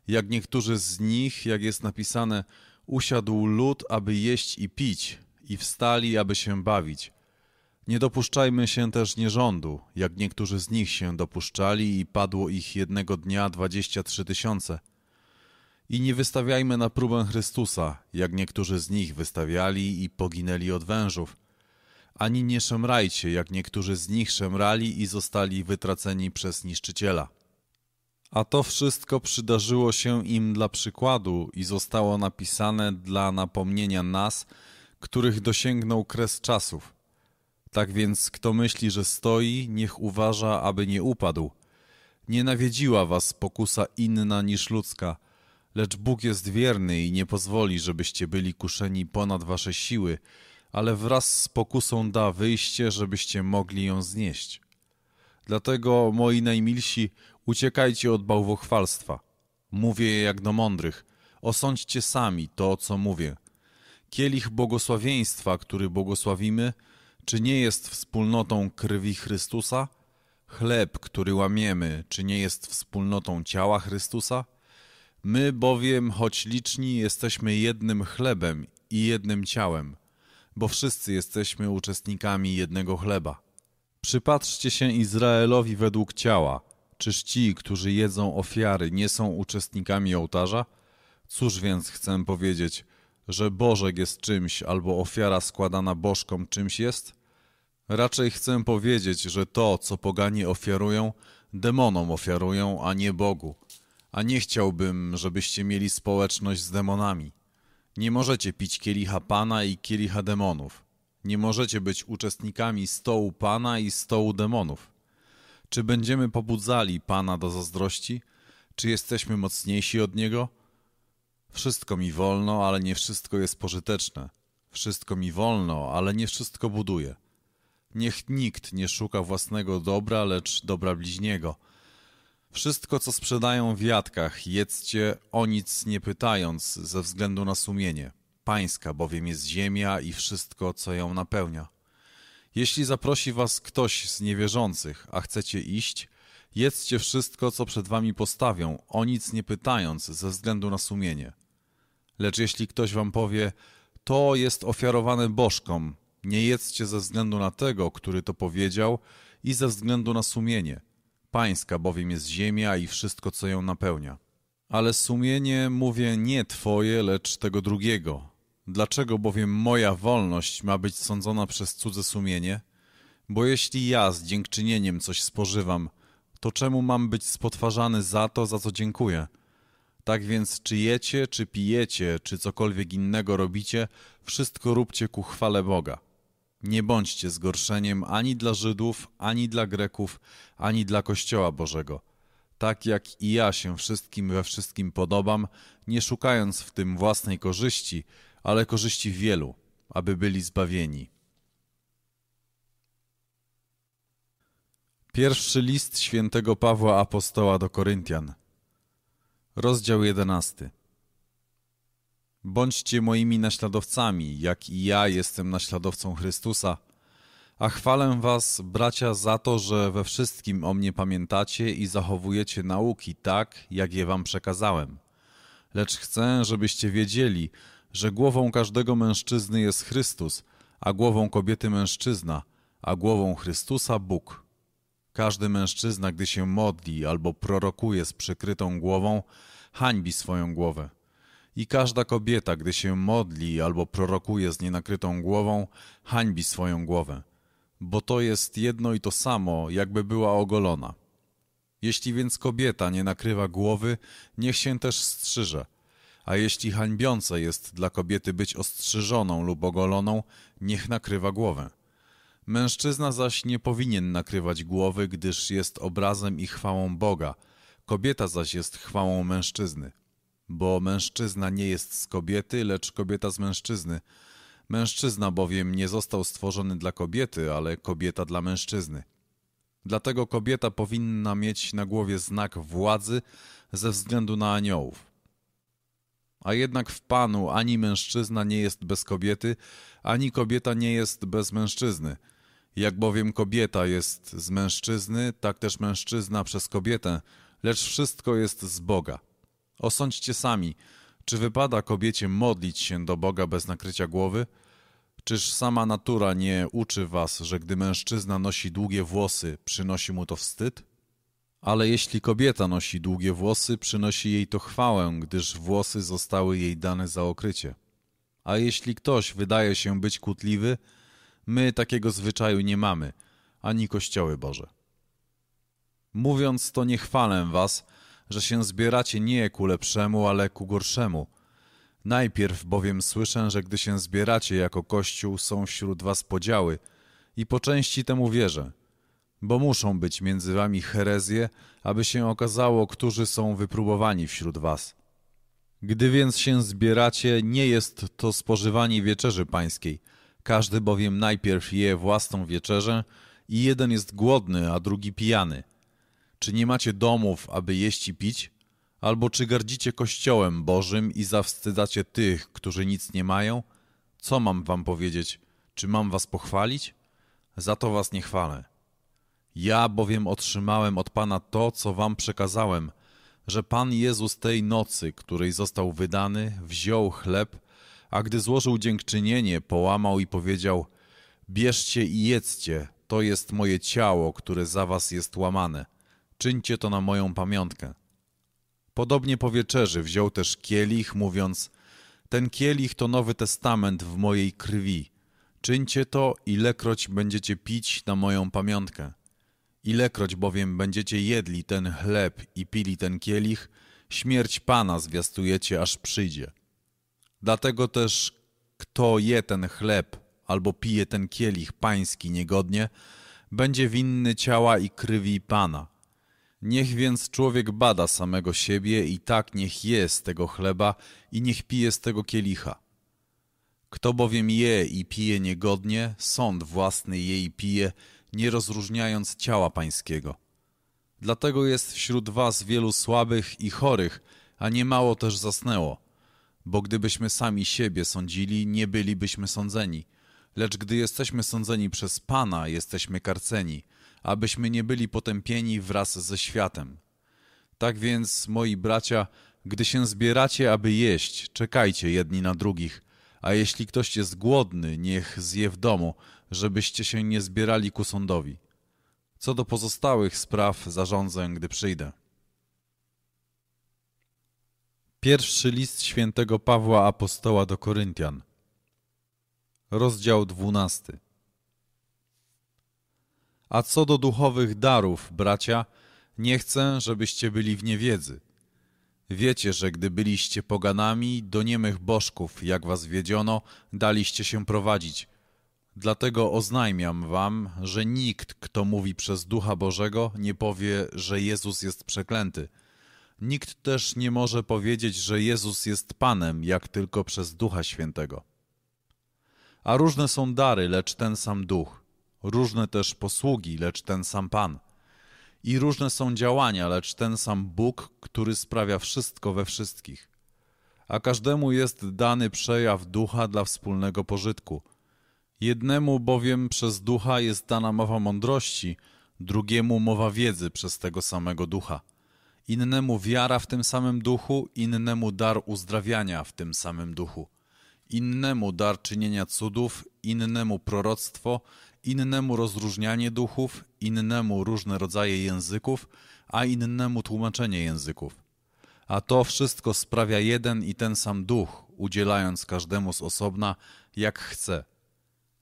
[SPEAKER 1] jak niektórzy z nich, jak jest napisane, usiadł lud, aby jeść i pić, i wstali, aby się bawić. Nie dopuszczajmy się też nierządu, jak niektórzy z nich się dopuszczali i padło ich jednego dnia dwadzieścia trzy tysiące. I nie wystawiajmy na próbę Chrystusa, jak niektórzy z nich wystawiali i poginęli od wężów. Ani nie szemrajcie, jak niektórzy z nich szemrali i zostali wytraceni przez niszczyciela. A to wszystko przydarzyło się im dla przykładu i zostało napisane dla napomnienia nas, których dosięgnął kres czasów. Tak więc kto myśli, że stoi, niech uważa, aby nie upadł. Nie nawiedziła was pokusa inna niż ludzka, lecz Bóg jest wierny i nie pozwoli, żebyście byli kuszeni ponad wasze siły, ale wraz z pokusą da wyjście, żebyście mogli ją znieść. Dlatego, moi najmilsi, uciekajcie od bałwochwalstwa. Mówię jak do mądrych. Osądźcie sami to, co mówię. Kielich błogosławieństwa, który błogosławimy, czy nie jest wspólnotą krwi Chrystusa? Chleb, który łamiemy, czy nie jest wspólnotą ciała Chrystusa? My bowiem, choć liczni, jesteśmy jednym chlebem i jednym ciałem, bo wszyscy jesteśmy uczestnikami jednego chleba. Przypatrzcie się Izraelowi według ciała. Czyż ci, którzy jedzą ofiary, nie są uczestnikami ołtarza? Cóż więc chcę powiedzieć, że Bożek jest czymś, albo ofiara składana bożkom czymś jest? Raczej chcę powiedzieć, że to, co poganie ofiarują, demonom ofiarują, a nie Bogu. A nie chciałbym, żebyście mieli społeczność z demonami. Nie możecie pić kielicha Pana i kielicha demonów. Nie możecie być uczestnikami stołu Pana i stołu demonów. Czy będziemy pobudzali Pana do zazdrości? Czy jesteśmy mocniejsi od Niego? Wszystko mi wolno, ale nie wszystko jest pożyteczne. Wszystko mi wolno, ale nie wszystko buduje. Niech nikt nie szuka własnego dobra, lecz dobra bliźniego. Wszystko, co sprzedają w jadkach, jedzcie o nic nie pytając, ze względu na sumienie. Pańska bowiem jest ziemia i wszystko, co ją napełnia. Jeśli zaprosi was ktoś z niewierzących, a chcecie iść, jedzcie wszystko, co przed wami postawią, o nic nie pytając, ze względu na sumienie. Lecz jeśli ktoś wam powie, to jest ofiarowane bożkom, nie jedzcie ze względu na tego, który to powiedział i ze względu na sumienie. Pańska bowiem jest ziemia i wszystko, co ją napełnia. Ale sumienie mówię nie twoje, lecz tego drugiego. Dlaczego bowiem moja wolność ma być sądzona przez cudze sumienie? Bo jeśli ja z dziękczynieniem coś spożywam, to czemu mam być spotwarzany za to, za co dziękuję? Tak więc czy jecie, czy pijecie, czy cokolwiek innego robicie, wszystko róbcie ku chwale Boga. Nie bądźcie zgorszeniem ani dla Żydów, ani dla Greków, ani dla Kościoła Bożego. Tak jak i ja się wszystkim we wszystkim podobam, nie szukając w tym własnej korzyści, ale korzyści wielu, aby byli zbawieni. Pierwszy list świętego Pawła Apostoła do Koryntian, rozdział jedenasty. Bądźcie moimi naśladowcami, jak i ja jestem naśladowcą Chrystusa. A chwalę was, bracia, za to, że we wszystkim o mnie pamiętacie i zachowujecie nauki tak, jak je wam przekazałem. Lecz chcę, żebyście wiedzieli, że głową każdego mężczyzny jest Chrystus, a głową kobiety mężczyzna, a głową Chrystusa Bóg. Każdy mężczyzna, gdy się modli albo prorokuje z przykrytą głową, hańbi swoją głowę i każda kobieta, gdy się modli albo prorokuje z nienakrytą głową, hańbi swoją głowę, bo to jest jedno i to samo, jakby była ogolona. Jeśli więc kobieta nie nakrywa głowy, niech się też strzyże. A jeśli hańbiące jest dla kobiety być ostrzyżoną lub ogoloną, niech nakrywa głowę. Mężczyzna zaś nie powinien nakrywać głowy, gdyż jest obrazem i chwałą Boga – Kobieta zaś jest chwałą mężczyzny, bo mężczyzna nie jest z kobiety, lecz kobieta z mężczyzny. Mężczyzna bowiem nie został stworzony dla kobiety, ale kobieta dla mężczyzny. Dlatego kobieta powinna mieć na głowie znak władzy ze względu na aniołów. A jednak w Panu ani mężczyzna nie jest bez kobiety, ani kobieta nie jest bez mężczyzny. Jak bowiem kobieta jest z mężczyzny, tak też mężczyzna przez kobietę, lecz wszystko jest z Boga. Osądźcie sami, czy wypada kobiecie modlić się do Boga bez nakrycia głowy? Czyż sama natura nie uczy was, że gdy mężczyzna nosi długie włosy, przynosi mu to wstyd? Ale jeśli kobieta nosi długie włosy, przynosi jej to chwałę, gdyż włosy zostały jej dane za okrycie. A jeśli ktoś wydaje się być kłótliwy, my takiego zwyczaju nie mamy, ani kościoły Boże. Mówiąc to nie chwalę was, że się zbieracie nie ku lepszemu, ale ku gorszemu. Najpierw bowiem słyszę, że gdy się zbieracie jako Kościół, są wśród was podziały i po części temu wierzę, bo muszą być między wami herezje, aby się okazało, którzy są wypróbowani wśród was. Gdy więc się zbieracie, nie jest to spożywanie wieczerzy pańskiej. Każdy bowiem najpierw je własną wieczerzę i jeden jest głodny, a drugi pijany. Czy nie macie domów, aby jeść i pić? Albo czy gardzicie Kościołem Bożym i zawstydzacie tych, którzy nic nie mają? Co mam wam powiedzieć? Czy mam was pochwalić? Za to was nie chwalę. Ja bowiem otrzymałem od Pana to, co wam przekazałem, że Pan Jezus tej nocy, której został wydany, wziął chleb, a gdy złożył dziękczynienie, połamał i powiedział: Bierzcie i jedzcie, to jest moje ciało, które za was jest łamane. Czyńcie to na moją pamiątkę. Podobnie po wieczerzy wziął też kielich, mówiąc: Ten kielich to nowy testament w mojej krwi. Czyńcie to, ilekroć będziecie pić na moją pamiątkę. Ilekroć bowiem będziecie jedli ten chleb i pili ten kielich, śmierć Pana zwiastujecie, aż przyjdzie. Dlatego też, kto je ten chleb albo pije ten kielich pański niegodnie, będzie winny ciała i krwi Pana. Niech więc człowiek bada samego siebie i tak niech je z tego chleba i niech pije z tego kielicha. Kto bowiem je i pije niegodnie, sąd własny je i pije, nie rozróżniając ciała pańskiego. Dlatego jest wśród was wielu słabych i chorych, a niemało też zasnęło. Bo gdybyśmy sami siebie sądzili, nie bylibyśmy sądzeni. Lecz gdy jesteśmy sądzeni przez Pana, jesteśmy karceni, abyśmy nie byli potępieni wraz ze światem. Tak więc, moi bracia, gdy się zbieracie, aby jeść, czekajcie jedni na drugich, a jeśli ktoś jest głodny, niech zje w domu, żebyście się nie zbierali ku sądowi. Co do pozostałych spraw zarządzę, gdy przyjdę. Pierwszy list świętego Pawła Apostoła do Koryntian. Rozdział dwunasty. A co do duchowych darów, bracia, nie chcę, żebyście byli w niewiedzy. Wiecie, że gdy byliście poganami, do niemych bożków, jak was wiedziono, daliście się prowadzić – Dlatego oznajmiam wam, że nikt, kto mówi przez Ducha Bożego, nie powie, że Jezus jest przeklęty. Nikt też nie może powiedzieć, że Jezus jest Panem, jak tylko przez Ducha Świętego. A różne są dary, lecz ten sam Duch. Różne też posługi, lecz ten sam Pan. I różne są działania, lecz ten sam Bóg, który sprawia wszystko we wszystkich. A każdemu jest dany przejaw ducha dla wspólnego pożytku – Jednemu bowiem przez ducha jest dana mowa mądrości, drugiemu mowa wiedzy przez tego samego ducha. Innemu wiara w tym samym duchu, innemu dar uzdrawiania w tym samym duchu. Innemu dar czynienia cudów, innemu proroctwo, innemu rozróżnianie duchów, innemu różne rodzaje języków, a innemu tłumaczenie języków. A to wszystko sprawia jeden i ten sam duch, udzielając każdemu z osobna, jak chce –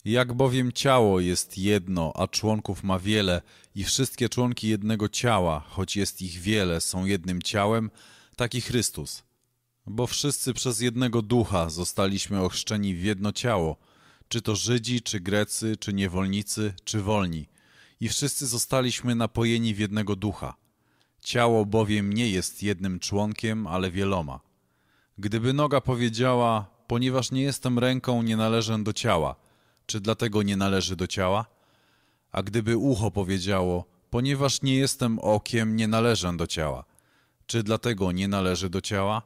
[SPEAKER 1] jak bowiem ciało jest jedno, a członków ma wiele, i wszystkie członki jednego ciała, choć jest ich wiele, są jednym ciałem, taki Chrystus. Bo wszyscy przez jednego ducha zostaliśmy ochrzczeni w jedno ciało, czy to Żydzi, czy Grecy, czy niewolnicy, czy wolni, i wszyscy zostaliśmy napojeni w jednego ducha. Ciało bowiem nie jest jednym członkiem, ale wieloma. Gdyby noga powiedziała, ponieważ nie jestem ręką, nie należę do ciała, czy dlatego nie należy do ciała? A gdyby ucho powiedziało, ponieważ nie jestem okiem, nie należę do ciała, czy dlatego nie należy do ciała?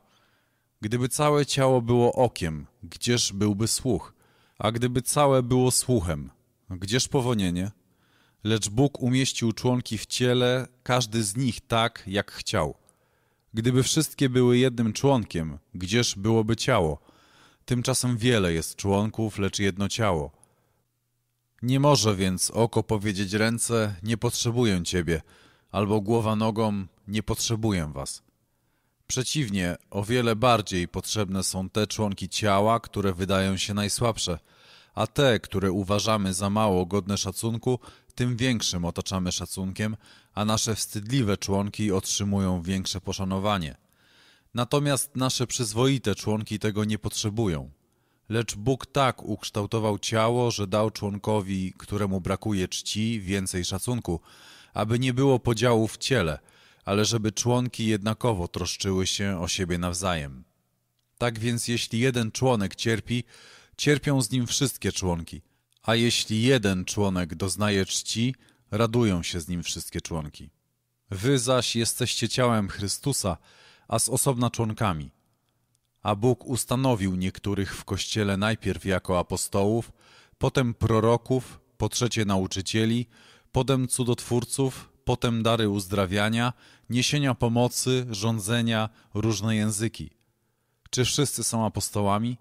[SPEAKER 1] Gdyby całe ciało było okiem, gdzież byłby słuch? A gdyby całe było słuchem, gdzież powonienie? Lecz Bóg umieścił członki w ciele, każdy z nich tak, jak chciał. Gdyby wszystkie były jednym członkiem, gdzież byłoby ciało? Tymczasem wiele jest członków, lecz jedno ciało. Nie może więc oko powiedzieć ręce, nie potrzebuję ciebie, albo głowa nogą, nie potrzebuję was. Przeciwnie, o wiele bardziej potrzebne są te członki ciała, które wydają się najsłabsze, a te, które uważamy za mało godne szacunku, tym większym otaczamy szacunkiem, a nasze wstydliwe członki otrzymują większe poszanowanie. Natomiast nasze przyzwoite członki tego nie potrzebują. Lecz Bóg tak ukształtował ciało, że dał członkowi, któremu brakuje czci, więcej szacunku, aby nie było podziału w ciele, ale żeby członki jednakowo troszczyły się o siebie nawzajem. Tak więc jeśli jeden członek cierpi, cierpią z nim wszystkie członki, a jeśli jeden członek doznaje czci, radują się z nim wszystkie członki. Wy zaś jesteście ciałem Chrystusa, a z osobna członkami. A Bóg ustanowił niektórych w Kościele najpierw jako apostołów, potem proroków, po trzecie nauczycieli, potem cudotwórców, potem dary uzdrawiania, niesienia pomocy, rządzenia, różne języki. Czy wszyscy są apostołami?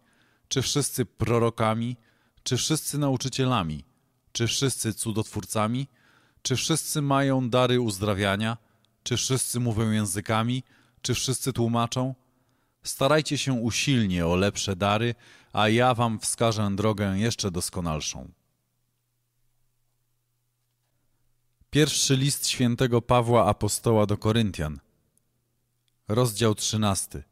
[SPEAKER 1] Czy wszyscy prorokami? Czy wszyscy nauczycielami? Czy wszyscy cudotwórcami? Czy wszyscy mają dary uzdrawiania? Czy wszyscy mówią językami? Czy wszyscy tłumaczą? Starajcie się usilnie o lepsze dary, a ja wam wskażę drogę jeszcze doskonalszą. Pierwszy list świętego Pawła Apostoła do Koryntian, rozdział 13.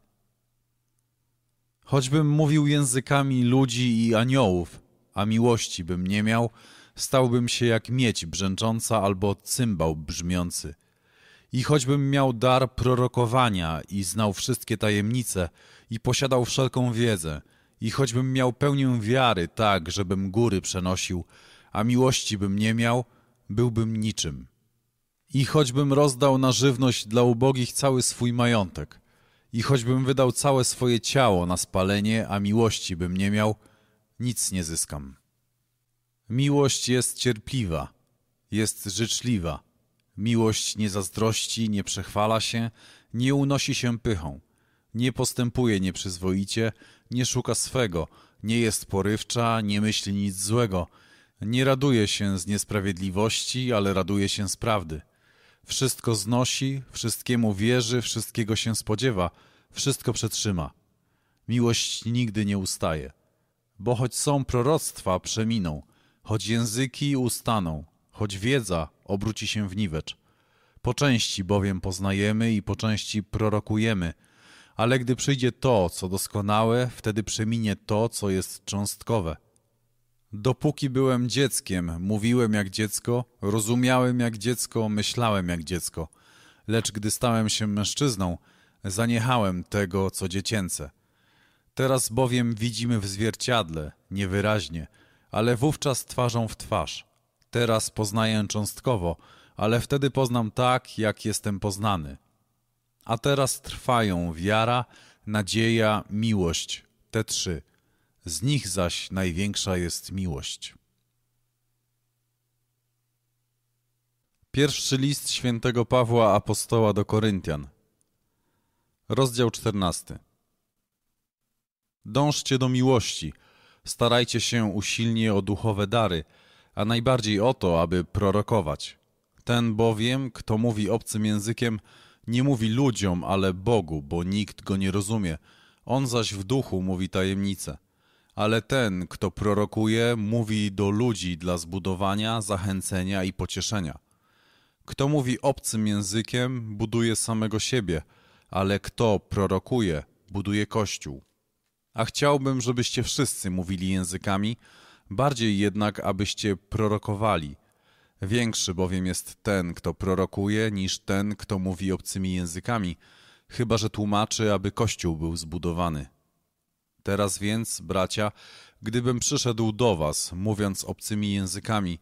[SPEAKER 1] Choćbym mówił językami ludzi i aniołów, a miłości bym nie miał, stałbym się jak miedź brzęcząca albo cymbał brzmiący. I choćbym miał dar prorokowania i znał wszystkie tajemnice i posiadał wszelką wiedzę, i choćbym miał pełnię wiary tak, żebym góry przenosił, a miłości bym nie miał, byłbym niczym. I choćbym rozdał na żywność dla ubogich cały swój majątek, i choćbym wydał całe swoje ciało na spalenie, a miłości bym nie miał, nic nie zyskam. Miłość jest cierpliwa, jest życzliwa. Miłość nie zazdrości, nie przechwala się, nie unosi się pychą, nie postępuje nieprzyzwoicie, nie szuka swego, nie jest porywcza, nie myśli nic złego, nie raduje się z niesprawiedliwości, ale raduje się z prawdy. Wszystko znosi, wszystkiemu wierzy, wszystkiego się spodziewa, wszystko przetrzyma. Miłość nigdy nie ustaje. Bo choć są proroctwa, przeminą, choć języki ustaną, choć wiedza obróci się w niwecz. Po części bowiem poznajemy i po części prorokujemy, ale gdy przyjdzie to, co doskonałe, wtedy przeminie to, co jest cząstkowe. Dopóki byłem dzieckiem, mówiłem jak dziecko, rozumiałem jak dziecko, myślałem jak dziecko, lecz gdy stałem się mężczyzną, zaniechałem tego, co dziecięce. Teraz bowiem widzimy w zwierciadle, niewyraźnie, ale wówczas twarzą w twarz. Teraz poznaję cząstkowo, ale wtedy poznam tak, jak jestem poznany. A teraz trwają wiara, nadzieja, miłość, te trzy. Z nich zaś największa jest miłość. Pierwszy list świętego Pawła Apostoła do Koryntian, rozdział 14. Dążcie do miłości, starajcie się usilnie o duchowe dary, a najbardziej o to, aby prorokować. Ten bowiem, kto mówi obcym językiem, nie mówi ludziom, ale Bogu, bo nikt go nie rozumie. On zaś w duchu mówi tajemnice. Ale ten, kto prorokuje, mówi do ludzi dla zbudowania, zachęcenia i pocieszenia. Kto mówi obcym językiem, buduje samego siebie, ale kto prorokuje, buduje Kościół. A chciałbym, żebyście wszyscy mówili językami, bardziej jednak, abyście prorokowali. Większy bowiem jest ten, kto prorokuje, niż ten, kto mówi obcymi językami, chyba że tłumaczy, aby Kościół był zbudowany. Teraz więc, bracia, gdybym przyszedł do was, mówiąc obcymi językami,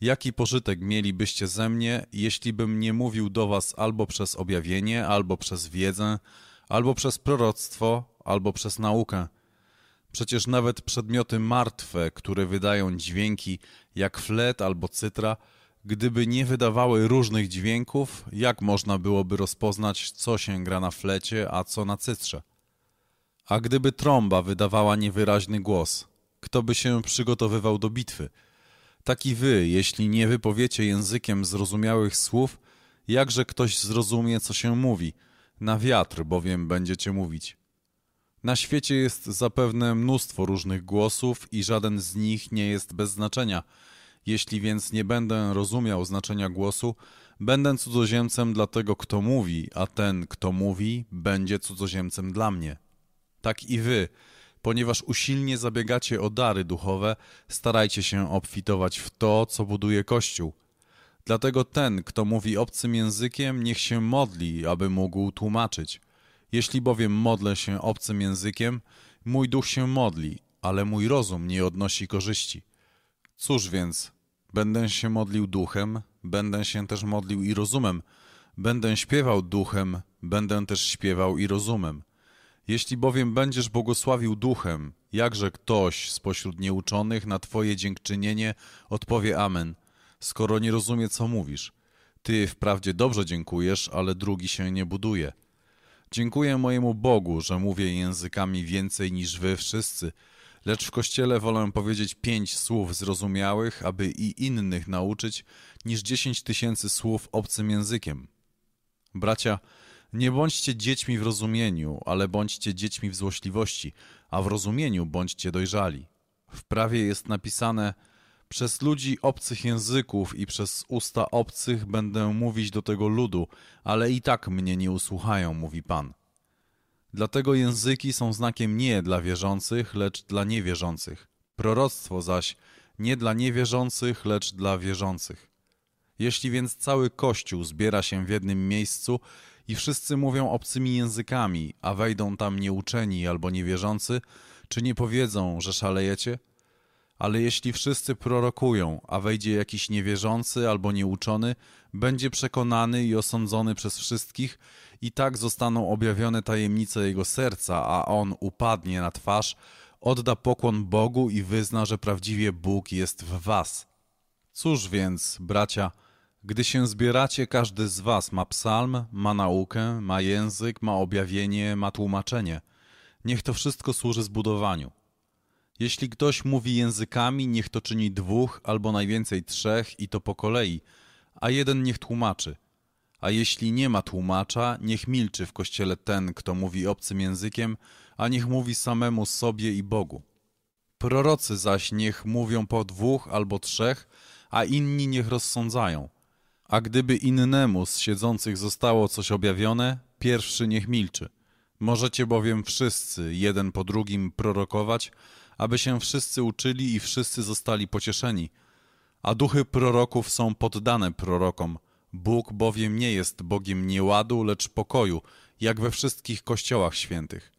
[SPEAKER 1] jaki pożytek mielibyście ze mnie, jeśli bym nie mówił do was albo przez objawienie, albo przez wiedzę, albo przez proroctwo, albo przez naukę? Przecież nawet przedmioty martwe, które wydają dźwięki jak flet albo cytra, gdyby nie wydawały różnych dźwięków, jak można byłoby rozpoznać, co się gra na flecie, a co na cytrze? A gdyby trąba wydawała niewyraźny głos, kto by się przygotowywał do bitwy? Taki wy, jeśli nie wypowiecie językiem zrozumiałych słów, jakże ktoś zrozumie, co się mówi? Na wiatr bowiem będziecie mówić. Na świecie jest zapewne mnóstwo różnych głosów i żaden z nich nie jest bez znaczenia. Jeśli więc nie będę rozumiał znaczenia głosu, będę cudzoziemcem dla tego, kto mówi, a ten, kto mówi, będzie cudzoziemcem dla mnie. Tak i wy, ponieważ usilnie zabiegacie o dary duchowe, starajcie się obfitować w to, co buduje Kościół. Dlatego ten, kto mówi obcym językiem, niech się modli, aby mógł tłumaczyć. Jeśli bowiem modlę się obcym językiem, mój duch się modli, ale mój rozum nie odnosi korzyści. Cóż więc, będę się modlił duchem, będę się też modlił i rozumem, będę śpiewał duchem, będę też śpiewał i rozumem. Jeśli bowiem będziesz błogosławił duchem, jakże ktoś spośród nieuczonych na Twoje dziękczynienie odpowie Amen, skoro nie rozumie, co mówisz. Ty wprawdzie dobrze dziękujesz, ale drugi się nie buduje. Dziękuję mojemu Bogu, że mówię językami więcej niż wy wszyscy, lecz w kościele wolę powiedzieć pięć słów zrozumiałych, aby i innych nauczyć, niż dziesięć tysięcy słów obcym językiem. Bracia, nie bądźcie dziećmi w rozumieniu, ale bądźcie dziećmi w złośliwości, a w rozumieniu bądźcie dojrzali. W prawie jest napisane: Przez ludzi obcych języków i przez usta obcych będę mówić do tego ludu, ale i tak mnie nie usłuchają, mówi Pan. Dlatego języki są znakiem nie dla wierzących, lecz dla niewierzących. Proroctwo zaś nie dla niewierzących, lecz dla wierzących. Jeśli więc cały Kościół zbiera się w jednym miejscu i wszyscy mówią obcymi językami, a wejdą tam nieuczeni albo niewierzący, czy nie powiedzą, że szalejecie? Ale jeśli wszyscy prorokują, a wejdzie jakiś niewierzący albo nieuczony, będzie przekonany i osądzony przez wszystkich, i tak zostaną objawione tajemnice jego serca, a on upadnie na twarz, odda pokłon Bogu i wyzna, że prawdziwie Bóg jest w was. Cóż więc, bracia, gdy się zbieracie, każdy z was ma psalm, ma naukę, ma język, ma objawienie, ma tłumaczenie. Niech to wszystko służy zbudowaniu. Jeśli ktoś mówi językami, niech to czyni dwóch albo najwięcej trzech i to po kolei, a jeden niech tłumaczy. A jeśli nie ma tłumacza, niech milczy w kościele ten, kto mówi obcym językiem, a niech mówi samemu sobie i Bogu. Prorocy zaś niech mówią po dwóch albo trzech, a inni niech rozsądzają. A gdyby innemu z siedzących zostało coś objawione, pierwszy niech milczy. Możecie bowiem wszyscy, jeden po drugim, prorokować, aby się wszyscy uczyli i wszyscy zostali pocieszeni. A duchy proroków są poddane prorokom. Bóg bowiem nie jest Bogiem nieładu, lecz pokoju, jak we wszystkich kościołach świętych.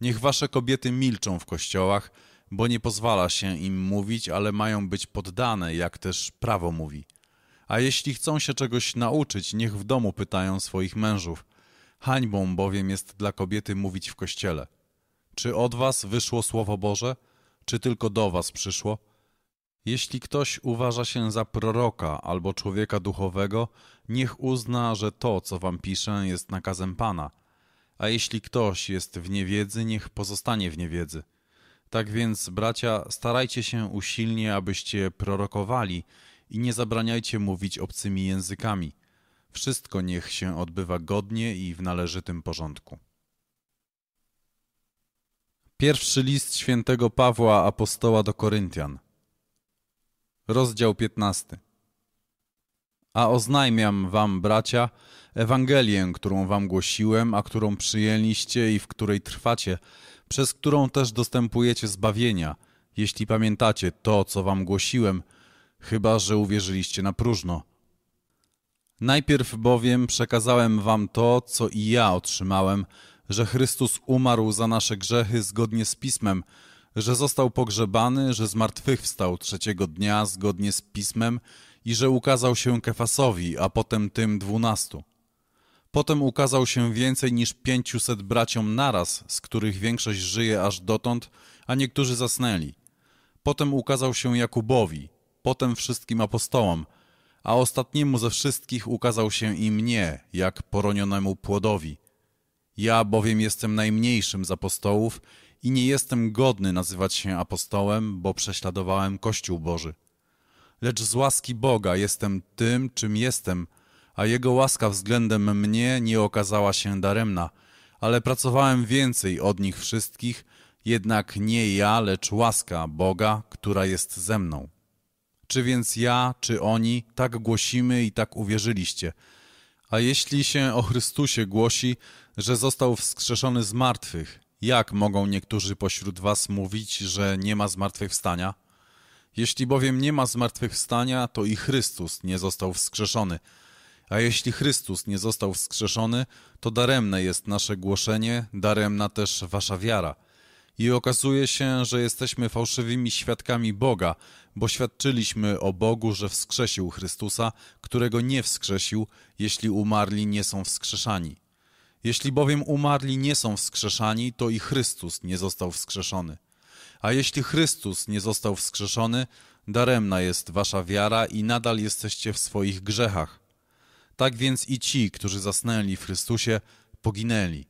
[SPEAKER 1] Niech wasze kobiety milczą w kościołach, bo nie pozwala się im mówić, ale mają być poddane, jak też prawo mówi. A jeśli chcą się czegoś nauczyć, niech w domu pytają swoich mężów. Hańbą bowiem jest dla kobiety mówić w kościele. Czy od was wyszło Słowo Boże, czy tylko do was przyszło? Jeśli ktoś uważa się za proroka albo człowieka duchowego, niech uzna, że to, co wam piszę, jest nakazem Pana. A jeśli ktoś jest w niewiedzy, niech pozostanie w niewiedzy. Tak więc, bracia, starajcie się usilnie, abyście prorokowali i nie zabraniajcie mówić obcymi językami. Wszystko niech się odbywa godnie i w należytym porządku. Pierwszy list świętego Pawła apostoła do Koryntian. Rozdział 15. A oznajmiam wam, bracia, Ewangelię, którą wam głosiłem, a którą przyjęliście i w której trwacie, przez którą też dostępujecie zbawienia, jeśli pamiętacie to, co wam głosiłem – chyba że uwierzyliście na próżno. Najpierw bowiem przekazałem wam to, co i ja otrzymałem, że Chrystus umarł za nasze grzechy zgodnie z Pismem, że został pogrzebany, że zmartwychwstał trzeciego dnia zgodnie z Pismem i że ukazał się Kefasowi, a potem tym dwunastu. Potem ukazał się więcej niż pięciuset braciom naraz, z których większość żyje aż dotąd, a niektórzy zasnęli. Potem ukazał się Jakubowi, potem wszystkim apostołom, a ostatniemu ze wszystkich ukazał się i mnie, jak poronionemu płodowi. Ja bowiem jestem najmniejszym z apostołów i nie jestem godny nazywać się apostołem, bo prześladowałem Kościół Boży. Lecz z łaski Boga jestem tym, czym jestem, a Jego łaska względem mnie nie okazała się daremna, ale pracowałem więcej od nich wszystkich, jednak nie ja, lecz łaska Boga, która jest ze mną. Czy więc ja, czy oni tak głosimy i tak uwierzyliście? A jeśli się o Chrystusie głosi, że został wskrzeszony z martwych, jak mogą niektórzy pośród was mówić, że nie ma zmartwychwstania? Jeśli bowiem nie ma zmartwychwstania, to i Chrystus nie został wskrzeszony. A jeśli Chrystus nie został wskrzeszony, to daremne jest nasze głoszenie, daremna też wasza wiara. I okazuje się, że jesteśmy fałszywymi świadkami Boga, bo świadczyliśmy o Bogu, że wskrzesił Chrystusa, którego nie wskrzesił, jeśli umarli nie są wskrzeszani. Jeśli bowiem umarli nie są wskrzeszani, to i Chrystus nie został wskrzeszony. A jeśli Chrystus nie został wskrzeszony, daremna jest wasza wiara i nadal jesteście w swoich grzechach. Tak więc i ci, którzy zasnęli w Chrystusie, poginęli.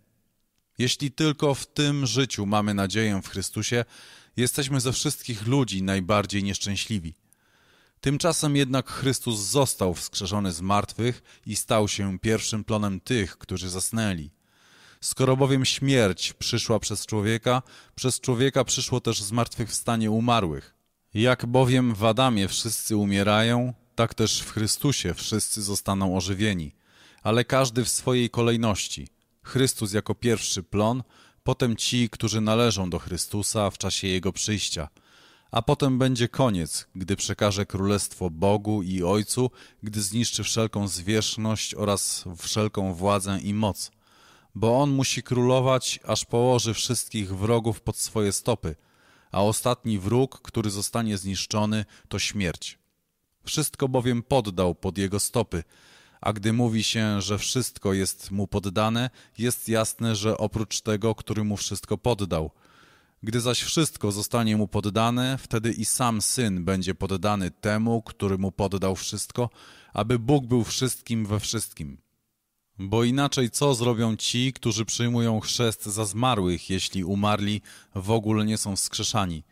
[SPEAKER 1] Jeśli tylko w tym życiu mamy nadzieję w Chrystusie, jesteśmy ze wszystkich ludzi najbardziej nieszczęśliwi. Tymczasem jednak Chrystus został wskrzeszony z martwych i stał się pierwszym plonem tych, którzy zasnęli. Skoro bowiem śmierć przyszła przez człowieka, przez człowieka przyszło też zmartwychwstanie umarłych. Jak bowiem w Adamie wszyscy umierają, tak też w Chrystusie wszyscy zostaną ożywieni, ale każdy w swojej kolejności. Chrystus jako pierwszy plon, potem ci, którzy należą do Chrystusa w czasie Jego przyjścia – a potem będzie koniec, gdy przekaże królestwo Bogu i Ojcu, gdy zniszczy wszelką zwierzchność oraz wszelką władzę i moc. Bo On musi królować, aż położy wszystkich wrogów pod swoje stopy, a ostatni wróg, który zostanie zniszczony, to śmierć. Wszystko bowiem poddał pod Jego stopy, a gdy mówi się, że wszystko jest Mu poddane, jest jasne, że oprócz tego, który Mu wszystko poddał – gdy zaś wszystko zostanie mu poddane, wtedy i sam syn będzie poddany temu, który mu poddał wszystko, aby Bóg był wszystkim we wszystkim. Bo inaczej co zrobią ci, którzy przyjmują chrzest za zmarłych, jeśli umarli w ogóle nie są wskrzeszani?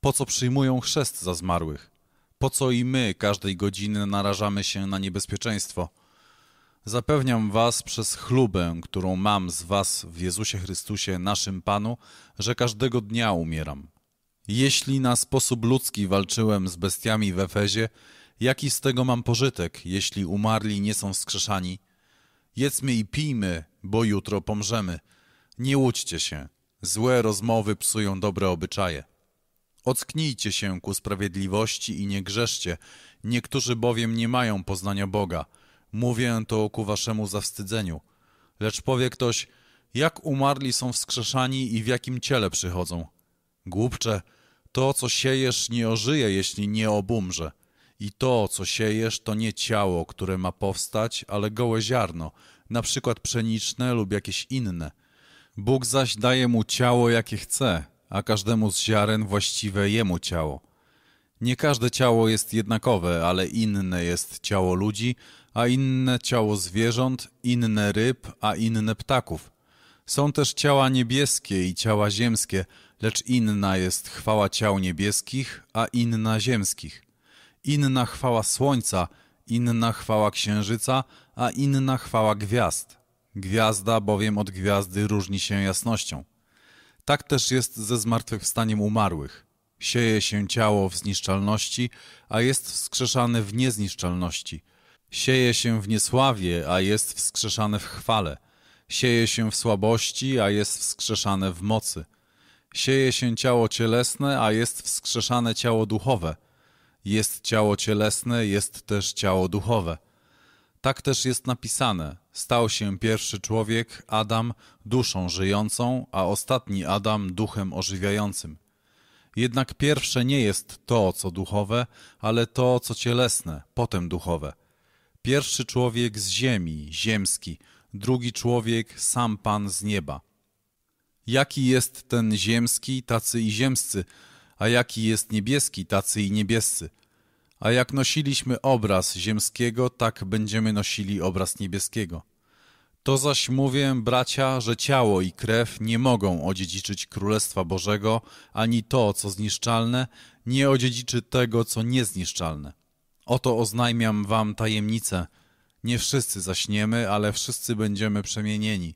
[SPEAKER 1] Po co przyjmują chrzest za zmarłych? Po co i my każdej godziny narażamy się na niebezpieczeństwo? Zapewniam was przez chlubę, którą mam z was w Jezusie Chrystusie, naszym Panu, że każdego dnia umieram. Jeśli na sposób ludzki walczyłem z bestiami w Efezie, jaki z tego mam pożytek, jeśli umarli nie są skrzeszani? Jedzmy i pijmy, bo jutro pomrzemy. Nie łudźcie się, złe rozmowy psują dobre obyczaje. Ocknijcie się ku sprawiedliwości i nie grzeszcie, niektórzy bowiem nie mają poznania Boga – Mówię to ku waszemu zawstydzeniu. Lecz powie ktoś, jak umarli są wskrzeszani i w jakim ciele przychodzą. Głupcze, to, co siejesz, nie ożyje, jeśli nie obumrze. I to, co siejesz, to nie ciało, które ma powstać, ale gołe ziarno, na przykład pszeniczne lub jakieś inne. Bóg zaś daje mu ciało, jakie chce, a każdemu z ziaren właściwe jemu ciało. Nie każde ciało jest jednakowe, ale inne jest ciało ludzi, a inne ciało zwierząt, inne ryb, a inne ptaków. Są też ciała niebieskie i ciała ziemskie, lecz inna jest chwała ciał niebieskich, a inna ziemskich. Inna chwała słońca, inna chwała księżyca, a inna chwała gwiazd. Gwiazda bowiem od gwiazdy różni się jasnością. Tak też jest ze zmartwychwstaniem umarłych. Sieje się ciało w zniszczalności, a jest wskrzeszane w niezniszczalności – Sieje się w niesławie, a jest wskrzeszane w chwale. Sieje się w słabości, a jest wskrzeszane w mocy. Sieje się ciało cielesne, a jest wskrzeszane ciało duchowe. Jest ciało cielesne, jest też ciało duchowe. Tak też jest napisane: Stał się pierwszy człowiek, Adam, duszą żyjącą, a ostatni Adam duchem ożywiającym. Jednak pierwsze nie jest to, co duchowe, ale to, co cielesne, potem duchowe. Pierwszy człowiek z ziemi, ziemski, drugi człowiek, sam Pan z nieba. Jaki jest ten ziemski, tacy i ziemscy, a jaki jest niebieski, tacy i niebiescy. A jak nosiliśmy obraz ziemskiego, tak będziemy nosili obraz niebieskiego. To zaś mówię, bracia, że ciało i krew nie mogą odziedziczyć Królestwa Bożego, ani to, co zniszczalne, nie odziedziczy tego, co niezniszczalne. Oto oznajmiam wam tajemnicę. Nie wszyscy zaśniemy, ale wszyscy będziemy przemienieni.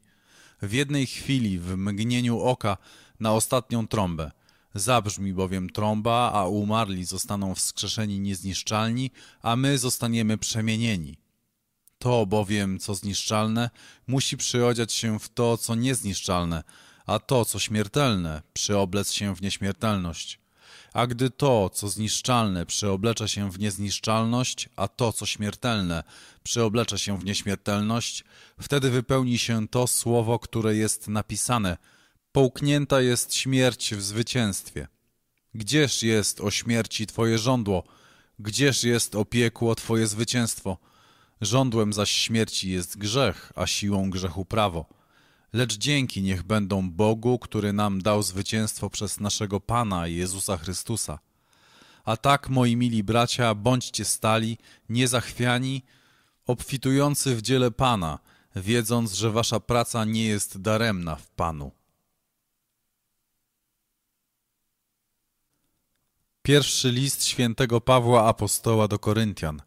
[SPEAKER 1] W jednej chwili, w mgnieniu oka, na ostatnią trąbę. Zabrzmi bowiem trąba, a umarli zostaną wskrzeszeni niezniszczalni, a my zostaniemy przemienieni. To bowiem, co zniszczalne, musi przyodziać się w to, co niezniszczalne, a to, co śmiertelne, przyoblec się w nieśmiertelność. A gdy to, co zniszczalne, przeoblecza się w niezniszczalność, a to, co śmiertelne, przeoblecza się w nieśmiertelność, wtedy wypełni się to słowo, które jest napisane: Połknięta jest śmierć w zwycięstwie. Gdzież jest o śmierci Twoje żądło? Gdzież jest o Twoje zwycięstwo? Żądłem zaś śmierci jest grzech, a siłą grzechu prawo. Lecz dzięki niech będą Bogu, który nam dał zwycięstwo przez naszego Pana Jezusa Chrystusa. A tak, moi mili bracia, bądźcie stali, niezachwiani, obfitujący w dziele Pana, wiedząc, że wasza praca nie jest daremna w Panu. Pierwszy list świętego Pawła Apostoła do Koryntian,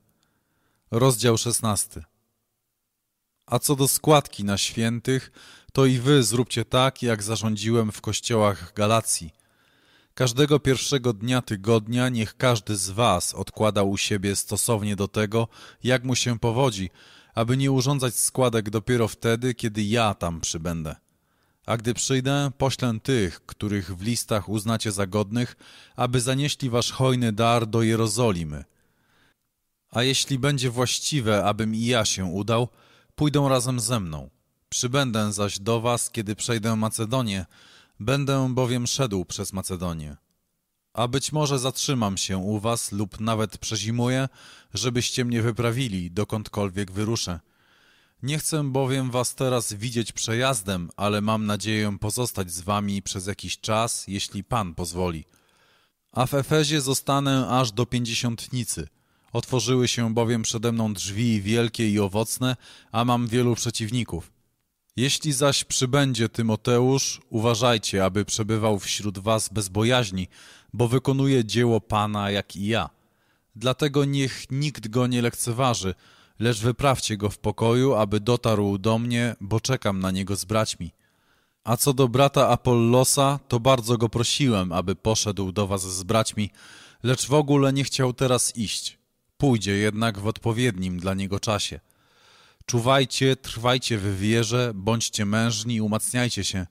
[SPEAKER 1] rozdział 16. A co do składki na świętych, to i wy zróbcie tak, jak zarządziłem w kościołach Galacji. Każdego pierwszego dnia tygodnia niech każdy z was odkłada u siebie stosownie do tego, jak mu się powodzi, aby nie urządzać składek dopiero wtedy, kiedy ja tam przybędę. A gdy przyjdę, poślę tych, których w listach uznacie za godnych, aby zanieśli wasz hojny dar do Jerozolimy. A jeśli będzie właściwe, abym i ja się udał, pójdą razem ze mną. Przybędę zaś do was, kiedy przejdę Macedonię, będę bowiem szedł przez Macedonię. A być może zatrzymam się u was lub nawet przezimuję, żebyście mnie wyprawili, dokądkolwiek wyruszę. Nie chcę bowiem was teraz widzieć przejazdem, ale mam nadzieję pozostać z wami przez jakiś czas, jeśli Pan pozwoli. A w Efezie zostanę aż do pięćdziesiątnicy. Otworzyły się bowiem przede mną drzwi wielkie i owocne, a mam wielu przeciwników. Jeśli zaś przybędzie Tymoteusz, uważajcie, aby przebywał wśród was bez bojaźni, bo wykonuje dzieło Pana jak i ja. Dlatego niech nikt go nie lekceważy, lecz wyprawcie go w pokoju, aby dotarł do mnie, bo czekam na niego z braćmi. A co do brata Apollosa, to bardzo go prosiłem, aby poszedł do was z braćmi, lecz w ogóle nie chciał teraz iść. Pójdzie jednak w odpowiednim dla niego czasie. Czuwajcie, trwajcie w wierze, bądźcie mężni, umacniajcie się.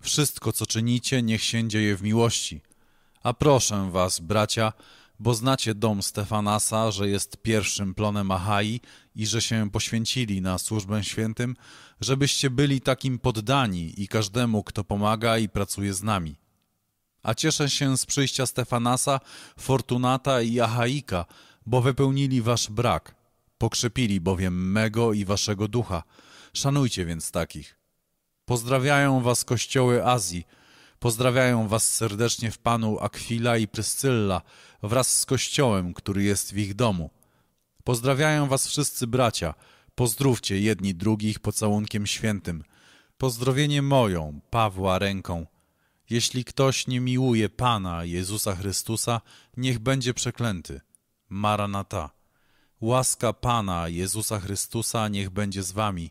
[SPEAKER 1] Wszystko, co czynicie, niech się dzieje w miłości. A proszę was, bracia, bo znacie dom Stefanasa, że jest pierwszym plonem Achai i że się poświęcili na służbę świętym, żebyście byli takim poddani i każdemu, kto pomaga i pracuje z nami. A cieszę się z przyjścia Stefanasa, Fortunata i Achaika, bo wypełnili wasz brak. Pokrzepili bowiem mego i waszego ducha. Szanujcie więc takich. Pozdrawiają was kościoły Azji. Pozdrawiają was serdecznie w Panu Akwila i Pryscylla wraz z kościołem, który jest w ich domu. Pozdrawiają was wszyscy bracia. Pozdrówcie jedni drugich pocałunkiem świętym. Pozdrowienie moją, Pawła ręką. Jeśli ktoś nie miłuje Pana Jezusa Chrystusa, niech będzie przeklęty. Maranata. Łaska Pana Jezusa Chrystusa niech będzie z wami.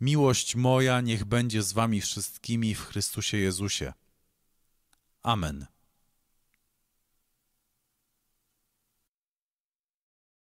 [SPEAKER 1] Miłość moja niech będzie z wami wszystkimi w Chrystusie Jezusie. Amen.